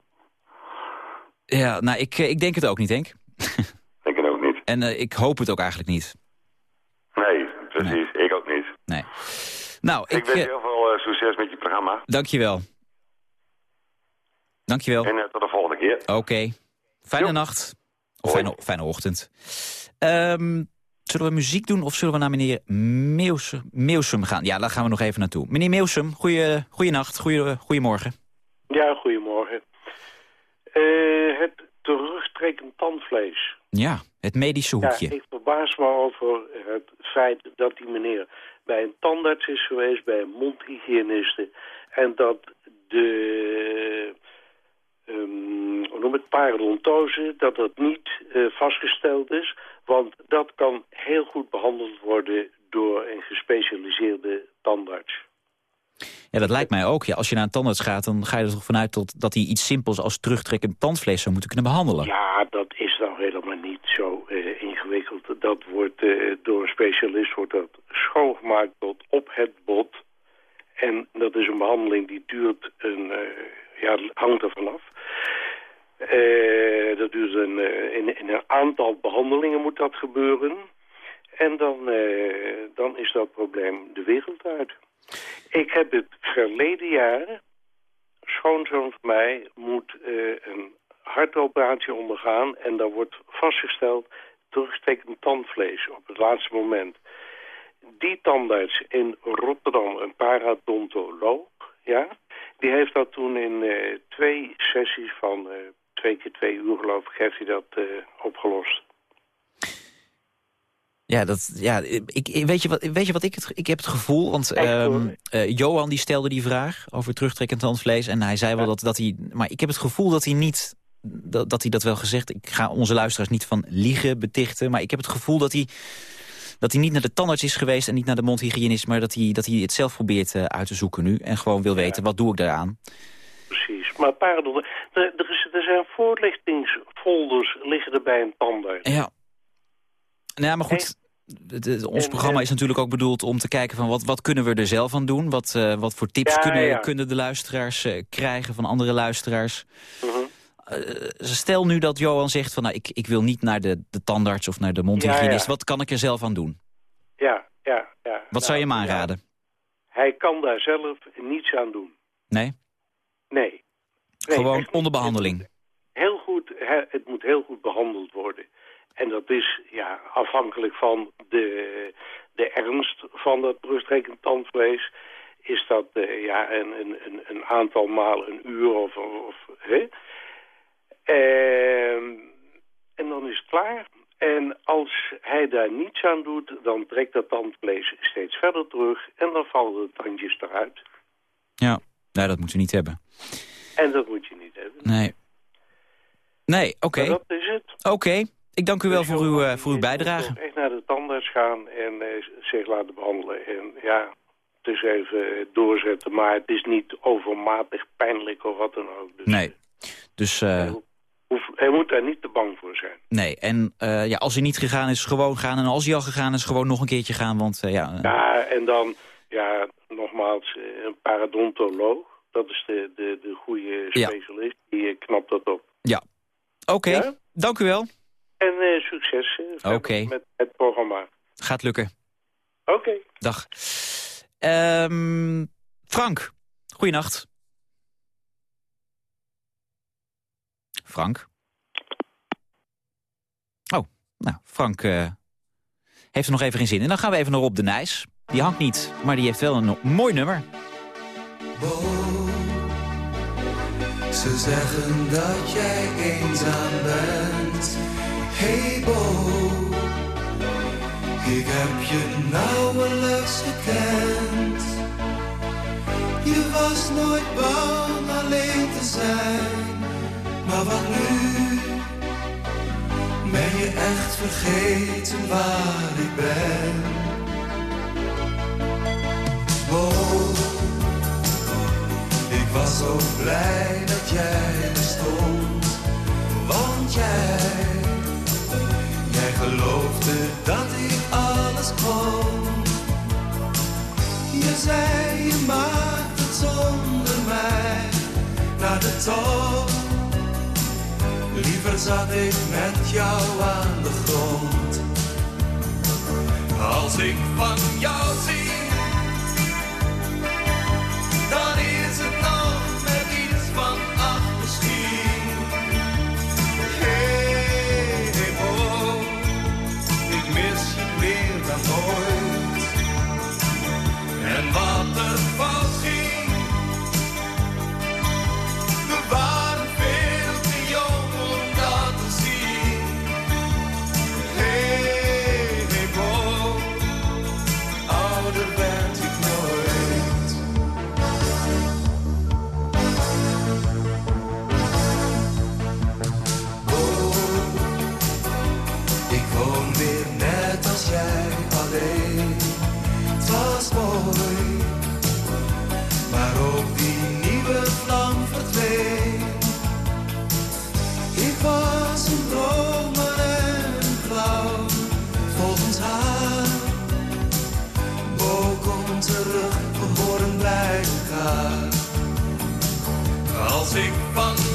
Ja, nou, ik, eh, ik denk het ook niet, Henk. ik het ook niet. En ik hoop het ook eigenlijk niet. Nee, precies. Ik ook niet. Nee. Nou, Ik, ik... wens je heel veel succes met je programma. dankjewel. Dankjewel. En tot de volgende keer. Oké. Fijne Jo. nacht. Fijne, fijne ochtend. Ehm, zullen we muziek doen of zullen we naar meneer Meeuwsum gaan? Ja, daar gaan we nog even naartoe. Meneer Meeuwsum, goeie, goeienacht, goeie, goeiemorgen. Ja, goedemorgen. Eh, het terugtrekkend tandvlees. Ja, het medische Ja, hoekje. ik verbaas me over het feit dat die meneer bij een tandarts is geweest, bij een mondhygiëniste. En dat de hoe noem ik, parodontose, dat dat niet eh, vastgesteld is. Want dat kan heel goed behandeld worden door een gespecialiseerde tandarts. Ja, dat lijkt mij ook. Ja, als je naar een tandarts gaat, dan ga je er toch vanuit dat, dat hij iets simpels als terugtrekkend tandvlees zou moeten kunnen behandelen. Ja, dat is nou helemaal niet zo eh, ingewikkeld. Dat wordt eh, door een specialist wordt dat schoongemaakt tot op het bot. En dat is een behandeling die duurt een, ja, hangt er vanaf. Eh, dat duurt een, eh, in, in een aantal behandelingen moet dat gebeuren. En dan, eh, dan is dat probleem de wereld uit. Ik heb het verleden jaar, schoonzoon van mij moet een hartoperatie ondergaan en daar wordt vastgesteld terugstekend tandvlees op het laatste moment. Die tandarts in Rotterdam, een paradontoloog, ja, die heeft dat toen in eh, twee sessies van eh, twee keer twee uur geloof ik, heeft hij dat eh, opgelost. Ja, dat, ja ik, weet, je wat, weet je wat ik het, ik heb het gevoel, want ehm, eh, Johan die stelde die vraag over terugtrekkend tandvlees en hij zei wel dat, dat hij, maar ik heb het gevoel dat hij niet, dat, dat hij dat wel gezegd, ik ga onze luisteraars niet van liegen betichten, maar ik heb het gevoel dat hij, dat hij niet naar de tandarts is geweest en niet naar de mondhygiënist, maar dat hij, dat hij het zelf probeert eh, uit te zoeken nu en gewoon wil weten, wat doe ik daaraan? Precies. Maar parodont... Er, er, is, er zijn voorlichtingsfolders liggen er bij een tandarts. Ja. Nou, ja, maar goed. Ons programma is natuurlijk ook bedoeld om te kijken van wat, wat kunnen we er zelf aan doen? Wat, eh, wat voor tips Ja, kunnen, ja. kunnen de luisteraars eh, krijgen van andere luisteraars? Mhm. Stel nu dat Johan zegt van nou, ik, ik wil niet naar de, de tandarts of naar de mondhygiënist. Ja. Wat kan ik er zelf aan doen? Ja, ja, ja. Wat zou je hem Nou, aanraden? Hij kan daar zelf niets aan doen. Nee? Nee. Nee, Gewoon onder behandeling. Heel goed, het moet heel goed behandeld worden. En dat is ja, afhankelijk van de, de ernst van dat brustrekend tandvlees. Is dat eh, ja, een, een, een, een aantal maal een uur of... of hè? Ehm, en dan is het klaar. En als hij daar niets aan doet, dan trekt dat tandvlees steeds verder terug. En dan vallen de tandjes eruit. Ja, nou, dat moeten we niet hebben. En dat moet je niet hebben. Nee. Nee, oké. Dat is het. Oké, ik dank u wel Dus voor uw, eh, je voor uw moet bijdrage. echt naar de tandarts gaan en eh, zich laten behandelen. En ja, het is even doorzetten, maar het is niet overmatig pijnlijk of wat dan ook. Dus Nee. Dus, eh, hoef- hij moet daar niet te bang voor zijn. nee. En eh, ja, als hij niet gegaan is, gewoon gaan. En als hij al gegaan is, gewoon nog een keertje gaan. Want eh, ja, eh, Ja, en dan, ja, nogmaals, een paradontoloog. Dat is de, de, de goede Ja. specialist, die knapt dat op. ja. Oké, Ja? dank u wel. En succes met het programma. Gaat lukken. Oké. Dag. Ehm, Frank, goeienacht. Frank? Oh, nou, Frank eh, heeft er nog even geen zin in. Dan gaan we even naar Rob de Nijs. Die hangt niet, maar die heeft wel een mooi nummer. Ze zeggen dat jij eenzaam bent. Hey Bo, ik heb je nauwelijks gekend. Je was nooit bang alleen te zijn. Wat nu? Ben je echt vergeten waar ik ben? Bo, ik was zo blij dat jij bestond, want jij, jij geloofde dat ik alles kon. Je zei je maakt het zonder mij naar de top. Liever zat ik met jou aan de grond. Als ik van jou zie terug, we horen bij elkaar. Als ik van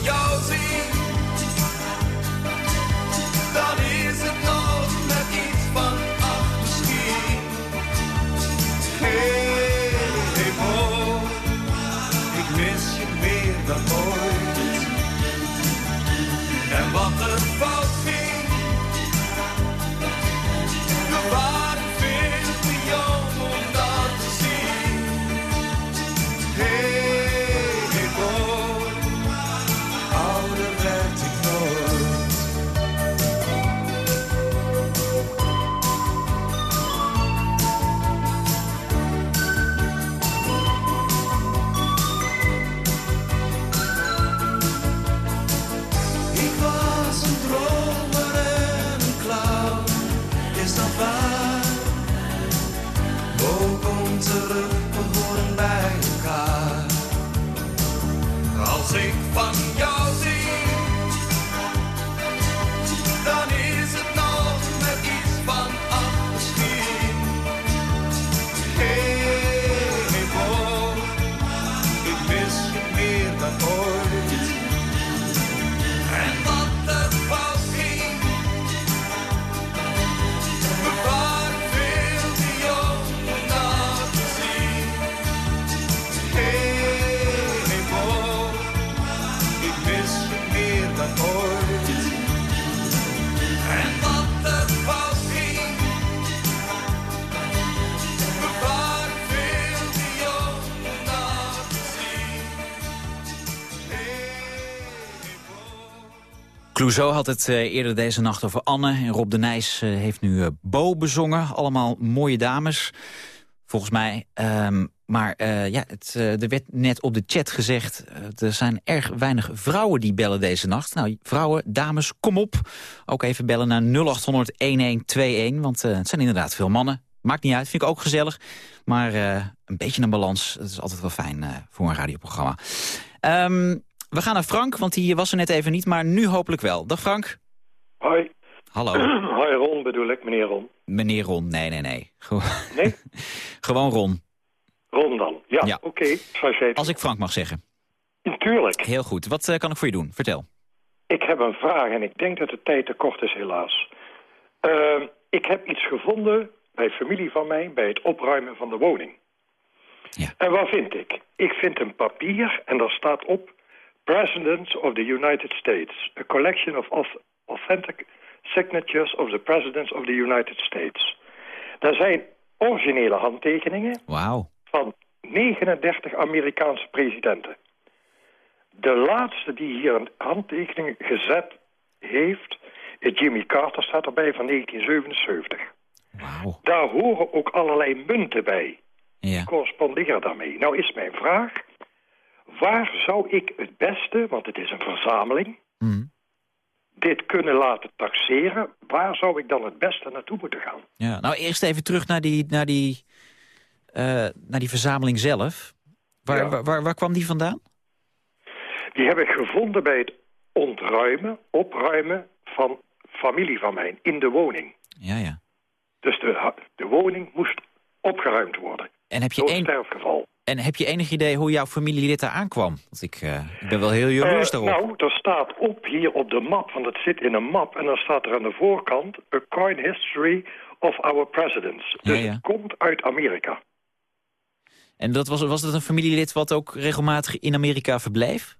Clouseau had het eh, eerder deze nacht over Anne. En Rob de Nijs eh, heeft nu eh, Bo bezongen. Allemaal mooie dames, volgens mij. Ehm, maar ja, het, er werd net op de chat gezegd... er zijn erg weinig vrouwen die bellen deze nacht. Nou, vrouwen, dames, kom op. Ook even bellen naar 0800-1121, want het zijn inderdaad veel mannen. Maakt niet uit, vind ik ook gezellig. Maar een beetje een balans, dat is altijd wel fijn voor een radioprogramma. Ehm, we gaan naar Frank, want die was er net even niet, maar nu hopelijk wel. Dag Frank. Hoi. Hallo. Hoi Ron bedoel ik, meneer Ron. Meneer Ron, nee, nee, nee. Gewoon, Nee? Gewoon Ron. Ron dan. Ja, Ja. oké. Als ik Frank mag zeggen. Natuurlijk. Heel goed. Wat eh, kan ik voor je doen? Vertel. Ik heb een vraag en ik denk dat de tijd te kort is helaas. Ehm, ik heb iets gevonden bij familie van mij bij het opruimen van de woning. Ja. En wat vind ik? Ik vind een papier en daar staat op... Presidents of the United States. A collection of auth- authentic signatures of the Presidents of the United States. Daar zijn originele handtekeningen Wauw. van 39 Amerikaanse presidenten. De laatste die hier een handtekening gezet heeft... Jimmy Carter, staat erbij, van 1977. Wauw. Daar horen ook allerlei munten bij. Ja. Corresponderen daarmee. Nou is mijn vraag... waar zou ik het beste, want het is een verzameling... Mhm. dit kunnen laten taxeren? Waar zou ik dan het beste naartoe moeten gaan? ja. Nou, eerst even terug naar die, naar die, eh, naar die verzameling zelf. Waar, Ja. waar, waar, waar kwam die vandaan? Die heb ik gevonden bij het ontruimen, opruimen van familie van mij in de woning. Ja, ja. Dus de, de woning moest opgeruimd worden. En heb je, Door een, sterfgeval. en heb je enig idee hoe jouw familielid daar aankwam? Want ik, eh, ik ben wel heel jaloers Eh, daarop. nou, er staat op hier op de map, want het zit in een map... en dan staat er aan de voorkant... A coin history of our presidents. Dus Ja, ja. het komt uit Amerika. En dat was, was dat een familielid wat ook regelmatig in Amerika verbleef?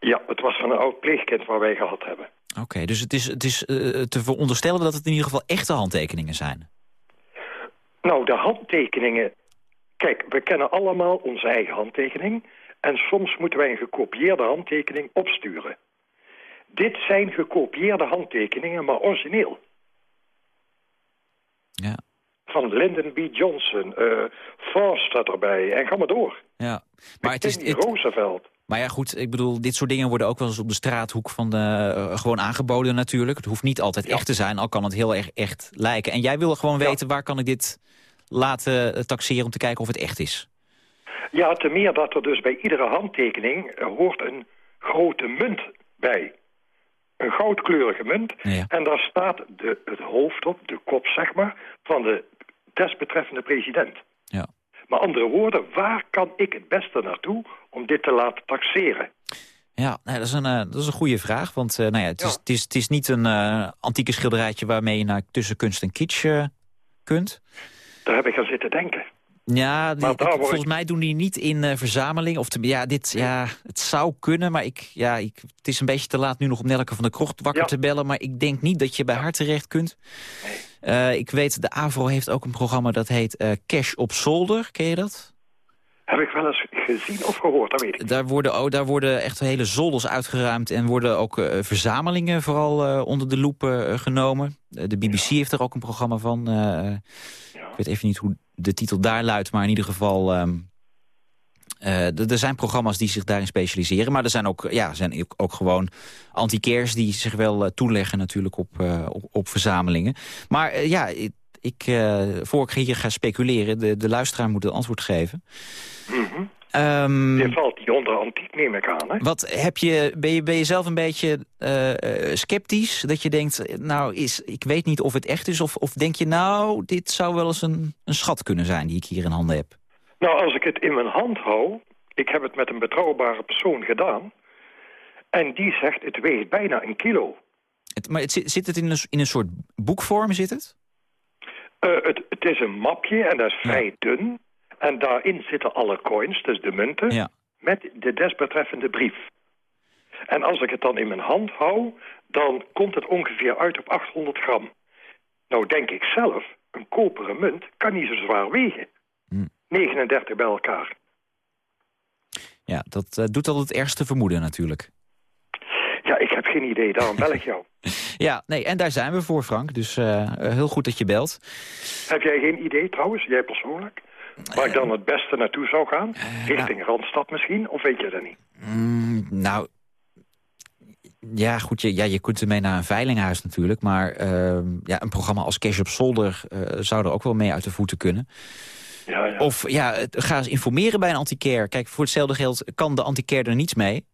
Ja, het was van een oud pleegkind waar wij gehad hebben. Oké, dus het is, het is eh, te veronderstellen dat het in ieder geval echte handtekeningen zijn. Nou, de handtekeningen... Kijk, we kennen allemaal onze eigen handtekening... en soms moeten wij een gekopieerde handtekening opsturen. Dit zijn gekopieerde handtekeningen, maar origineel. Ja. Van Lyndon B. Johnson, eh Forst staat erbij en ga maar door. Ja, maar het is... Het, Roosevelt. Maar ja, goed, ik bedoel, dit soort dingen worden ook wel eens op de straathoek van de, eh, gewoon aangeboden natuurlijk. Het hoeft niet altijd echt te zijn, al kan het heel erg echt lijken. En jij wil gewoon weten, waar kan ik dit laten eh, taxeren om te kijken of het echt is? Ja, te meer dat er dus bij iedere handtekening eh, hoort een grote munt bij. Een goudkleurige munt. Ja. En daar staat de, het hoofd op, de kop zeg maar, van de desbetreffende president. Ja. Maar andere woorden, waar kan ik het beste naartoe om dit te laten taxeren? Ja, nou, dat, is een, eh, dat is een goede vraag. Want eh, nou ja, het, is, Ja. het, is, het is niet een eh, antieke schilderijtje waarmee je naar tussen kunst en kitsch kunt. Daar heb ik aan zitten denken. Ja, die- ik- volgens mij doen die niet in verzameling. Of te, ja, dit, ja, het zou kunnen, maar ik, ja, ik, het is een beetje te laat nu nog om Nelke van de Krocht wakker Ja. te bellen. Maar ik denk niet dat je bij haar terecht kunt. Eh, ik weet, de AVRO heeft ook een programma dat heet eh, Cash op zolder. Ken je dat? Heb ik wel eens gezien of gehoord, dat weet ik. Daar worden, oh, daar worden echt hele zolders uitgeruimd en worden ook eh, verzamelingen vooral onder de loep genomen. De BBC heeft er ook een programma van. eh, Ik weet even niet hoe de titel daar luidt, maar in ieder geval... ehm, eh, er zijn programma's die zich daarin specialiseren. Maar er zijn ook, ja, zijn ook- ook gewoon antiquairs die zich wel eh, toeleggen natuurlijk op, eh, op, op verzamelingen. Maar eh, ja, ik, ik, eh, voor ik hier ga speculeren, de, de luisteraar moet het antwoord geven. Mhm. Ehm, Die valt die onder antiek, neem ik aan. Hè? wat heb je, ben, je, ben je zelf een beetje eh, eh, sceptisch? Dat je denkt, eh, nou, is, ik weet niet of het echt is. Of, of denk je, nou, dit zou wel eens een, een schat kunnen zijn die ik hier in handen heb. Nou, als ik het in mijn hand hou... Ik heb het met een betrouwbare persoon gedaan. En die zegt, het weegt bijna een kilo. Het, maar het, zit, het in een, in een soort boekvorm, zit het? Eh, het, het is een mapje en dat is vrij dun. En daarin zitten alle coins, dus de munten, Ja. met de desbetreffende brief. En als ik het dan in mijn hand hou, dan komt het ongeveer uit op 800 gram. Nou denk ik zelf, een koperen munt kan niet zo zwaar wegen. 39 bij elkaar. Ja, dat eh, doet al het ergste vermoeden natuurlijk. Ja, ik heb geen idee, daarom bel ik jou. Ja, nee, en daar zijn we voor, Frank. Dus eh, eh, heel goed dat je belt. Heb jij geen idee trouwens, jij persoonlijk? Waar ik dan het beste naartoe zou gaan? Richting Randstad misschien, of weet je dat niet? Mm, nou, ja, goed, je, ja, je kunt ermee naar een veilinghuis natuurlijk. Maar ehm, ja, een programma als Cash op Zolder zou er ook wel mee uit de voeten kunnen. Ja, ja. Of ja, ga eens informeren bij een antiquair. Kijk, voor hetzelfde geld kan de antiquair er niets mee.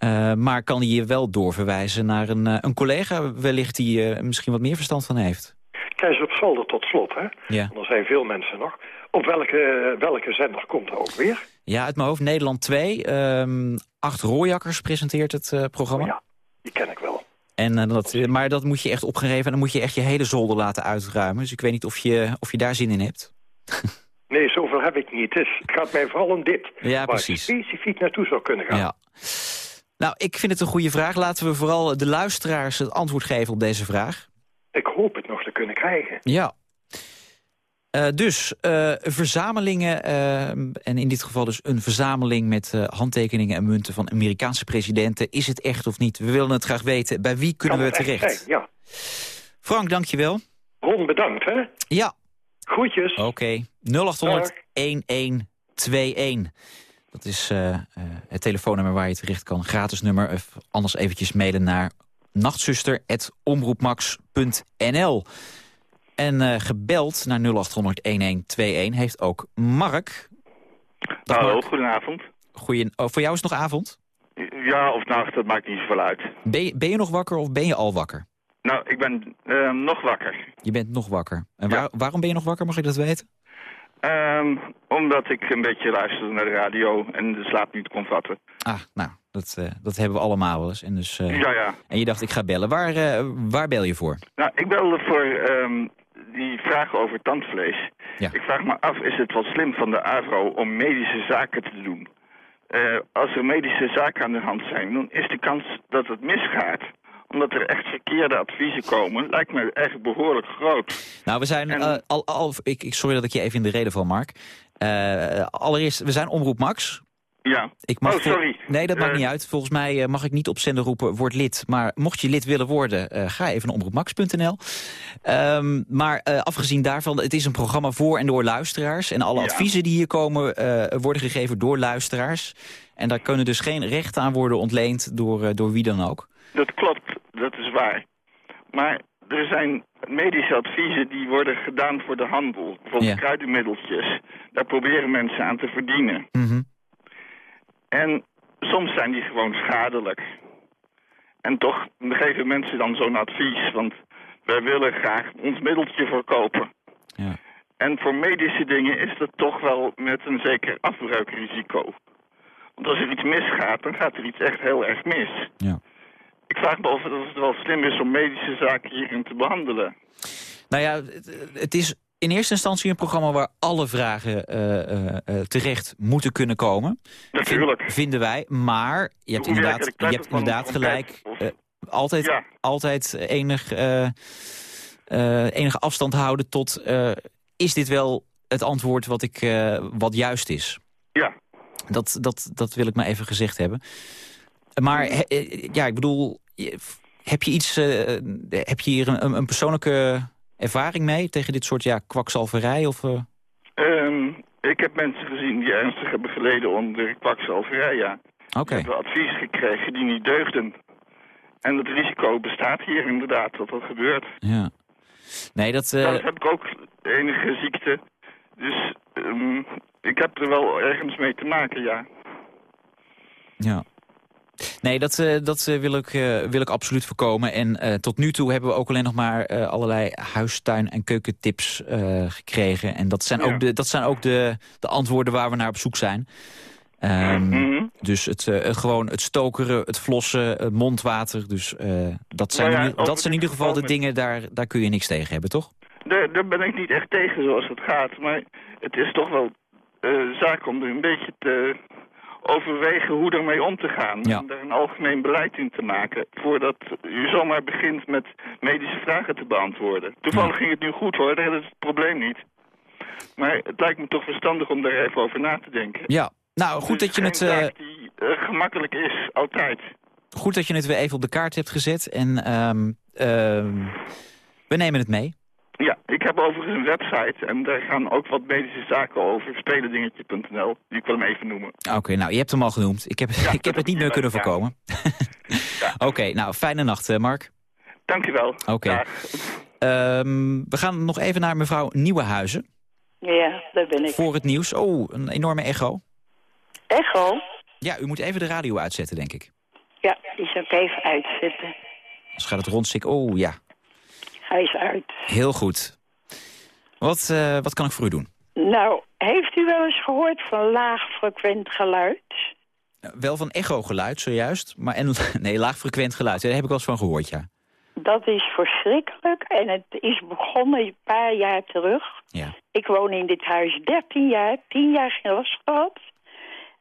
Eh, maar kan hij je wel doorverwijzen naar een, eh, een collega... wellicht die eh, misschien wat meer verstand van heeft. Keizer op zolder tot slot, hè? Ja. Want er zijn veel mensen nog. Op welke, welke zender komt er ook weer? Ja, uit mijn hoofd Nederland 2. ehm Acht Rooijakkers presenteert het programma. Ja, die ken ik wel. En, dat, maar dat moet je echt opgegeven en dan moet je echt je hele zolder laten uitruimen. Dus ik weet niet of je, of je daar zin in hebt. Nee, zoveel heb ik niet. Het, is, het gaat mij vooral om dit. Ja, waar precies. ik specifiek naartoe zou kunnen gaan. Ja. Nou, ik vind het een goede vraag. Laten we vooral de luisteraars het antwoord geven op deze vraag. Ik hoop het nog te kunnen krijgen. Ja. Eh, dus eh, verzamelingen, eh, en in dit geval dus een verzameling met handtekeningen en munten van Amerikaanse presidenten. Is het echt of niet? We willen het graag weten. Bij wie kunnen Kan we terecht? zijn, ja. Frank, dankjewel. Ron, bedankt, hè? Ja. Groetjes. Oké. 0800 1121. Dat is eh, eh, het telefoonnummer waar je terecht kan. Gratis nummer. Of anders eventjes mailen naar nachtzuster.omroepmax.nl. En eh, gebeld naar 0800 1121 heeft ook Mark. Dag Hallo, Mark. goedenavond. Oh, voor jou is het nog avond? Ja of nacht, dat maakt niet zoveel uit. Ben je, ben je nog wakker of ben je al wakker? Nou, ik ben eh, nog wakker. Je bent nog wakker. En waar- waarom ben je nog wakker, mag ik dat weten? Ehm, omdat ik een beetje luisterde naar de radio en de slaap niet kon vatten. Ah, nou, dat, eh, dat hebben we allemaal wel eens. En, dus, eh, Ja, ja. en je dacht, ik ga bellen. Waar, eh, waar bel je voor? Nou, ik belde voor ehm, die vraag over tandvlees. Ja. Ik vraag me af, is het wel slim van de AVRO om medische zaken te doen? Als er medische zaken aan de hand zijn, dan is de kans dat het misgaat omdat er echt verkeerde adviezen komen, lijkt me eigenlijk behoorlijk groot. Nou, we zijn eh, al, al ik, ik, sorry dat ik je even in de reden val, Mark. Eh, allereerst, we zijn Omroep Max. Ja. Ik mag oh, sorry. Nee, dat maakt Eh, niet uit. Volgens mij mag ik niet op zender roepen, word lid. Maar mocht je lid willen worden, ga even naar omroepmax.nl. Ehm, maar afgezien daarvan, het is een programma voor en door luisteraars. En alle Ja. adviezen die hier komen, worden gegeven door luisteraars. En daar kunnen dus geen rechten aan worden ontleend door, door wie dan ook. Dat klopt, dat is waar. Maar er zijn medische adviezen die worden gedaan voor de handel. Bijvoorbeeld Ja. kruidenmiddeltjes. Daar proberen mensen aan te verdienen. Mhm. En soms zijn die gewoon schadelijk. En toch geven mensen dan zo'n advies, want wij willen graag ons middeltje verkopen. Ja. En voor medische dingen is dat toch wel met een zeker afbreukrisico. Want als er iets misgaat, dan gaat er iets echt heel erg mis. Ja. Ik vraag me of het wel slim is om medische zaken hierin te behandelen. Nou ja, het, het is in eerste instantie een programma waar alle vragen eh, eh, eh, terecht moeten kunnen komen. Natuurlijk. Vin- vinden wij. Maar je hebt Hoe inderdaad, je hebt inderdaad gelijk. altijd, altijd enig, enige afstand houden tot... is dit wel het antwoord wat, ik, wat juist is? Ja. Dat, dat, dat wil ik maar even gezegd hebben. Maar he- eh, ja, ik bedoel, heb je iets, eh, heb je hier een, een- persoonlijke ervaring mee tegen dit soort ja, kwakzalverij? Of, eh? Ehm, ik heb mensen gezien die ernstig hebben geleden onder kwakzalverij, ja. Oké. Hebben advies gekregen die niet deugden. En het risico bestaat hier inderdaad dat dat gebeurt. Ja. Nee, dat... eh, Trouwens heb ik ook enige ziekte. Dus ehm, ik heb er wel ergens mee te maken, ja. Ja. Nee, dat, eh, dat eh, wil, ik, eh, wil ik absoluut voorkomen. En tot nu toe hebben we ook alleen nog maar allerlei huistuin- en keukentips gekregen. En dat zijn Ja. ook, de, dat zijn ook de, de antwoorden waar we naar op zoek zijn. Ehm, Mhm. Dus het, gewoon het stokeren, het flossen, het mondwater. Dus dat, zijn Nou ja, in, ieder- dat zijn in ieder geval de dingen, daar, daar kun je niks tegen hebben, toch? Daar, daar ben ik niet echt tegen zoals het gaat. Maar het is toch wel zaak om er een beetje te overwegen hoe ermee om te gaan. Ja. En daar een algemeen beleid in te maken. Voordat u zomaar begint met medische vragen te beantwoorden. Toevallig ging het nu goed hoor, dat is het probleem niet. Maar het lijkt me toch verstandig om daar even over na te denken. Ja, nou goed dat je het... eh, die eh, gemakkelijk is, altijd. goed dat je het weer even op de kaart hebt gezet. En ehm, ehm, we nemen het mee. Ja, ik heb overigens een website en daar gaan ook wat medische zaken over. Spelendingetje.nl, die ik wil hem even noemen. Oké, nou, je hebt hem al genoemd. Ik heb, ik heb het niet meer kunnen voorkomen. Oké, nou, fijne nacht, eh, Mark. Dankjewel. Oké. Ehm, we gaan nog even naar mevrouw Nieuwenhuizen. Ja, daar ben ik. Voor het nieuws. Oh, een enorme echo. Echo? Ja, u moet even de radio uitzetten, denk ik. Ja, die zal ik even uitzetten. Anders gaat het rondstikken. Oh, ja. Hij is uit. Heel goed. Wat, eh, wat kan ik voor u doen? Nou, heeft u wel eens gehoord van laagfrequent geluid? Wel van echo-geluid, zojuist. Maar en, nee, laagfrequent geluid. Daar heb ik wel eens van gehoord, ja. Dat is verschrikkelijk en het is begonnen een paar jaar terug. Ja. Ik woon in dit huis 13 jaar, 10 jaar geen last gehad.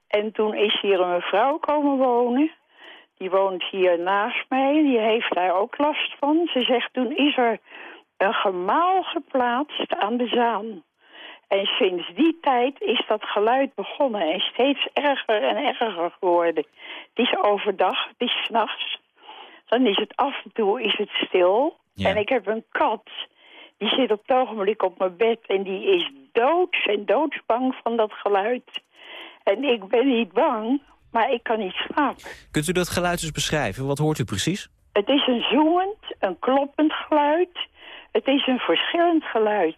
En toen is hier een mevrouw komen wonen. Die woont hier naast mij. Die heeft daar ook last van. Ze zegt, toen is er een gemaal geplaatst aan de zaan. En sinds die tijd is dat geluid begonnen en steeds erger en erger geworden. Het is overdag, het is s'nachts. Dan is het af en toe is het stil. En ik heb een kat, die zit op het ogenblik op mijn bed... en die is doods en doodsbang van dat geluid. En ik ben niet bang, maar ik kan niet slapen. Kunt u dat geluid eens beschrijven? Wat hoort u precies? Het is een zoemend, een kloppend geluid. Het is een verschillend geluid.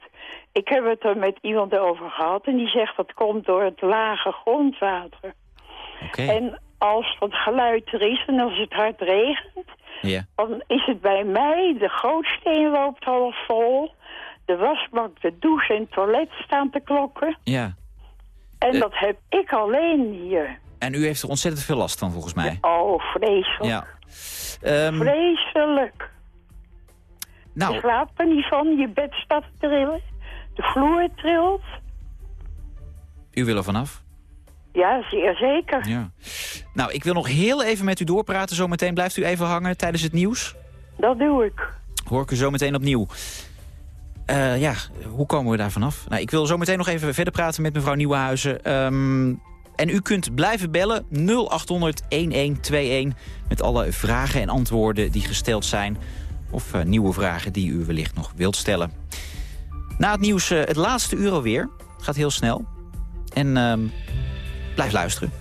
Ik heb het er met iemand over gehad en die zegt dat komt door het lage grondwater. En als dat geluid er is en als het hard regent, Ja. dan is het bij mij, de gootsteen loopt half vol, de wasbak, de douche en het toilet staan te klokken. Ja. En Eh. dat heb ik alleen hier. En u heeft er ontzettend veel last van, volgens mij. Oh, vreselijk. Ja. Ehm, Vreselijk. nou, Je slaapt er niet van, je bed staat te trillen, de vloer trilt. u wil er vanaf. Ja, zeer zeker. Ja. Nou, ik wil nog heel even met u doorpraten zometeen. Blijft u even hangen tijdens het nieuws? Dat doe ik. Hoor ik u zo meteen opnieuw. Eh, ja, hoe komen we daar vanaf? Nou, ik wil zo meteen nog even verder praten met mevrouw Nieuwenhuizen. Ehm, en u kunt blijven bellen 0800-1121 met alle vragen en antwoorden die gesteld zijn. Of eh, nieuwe vragen die u wellicht nog wilt stellen. Na het nieuws eh, het laatste uur alweer. Gaat heel snel. En ehm, blijf luisteren.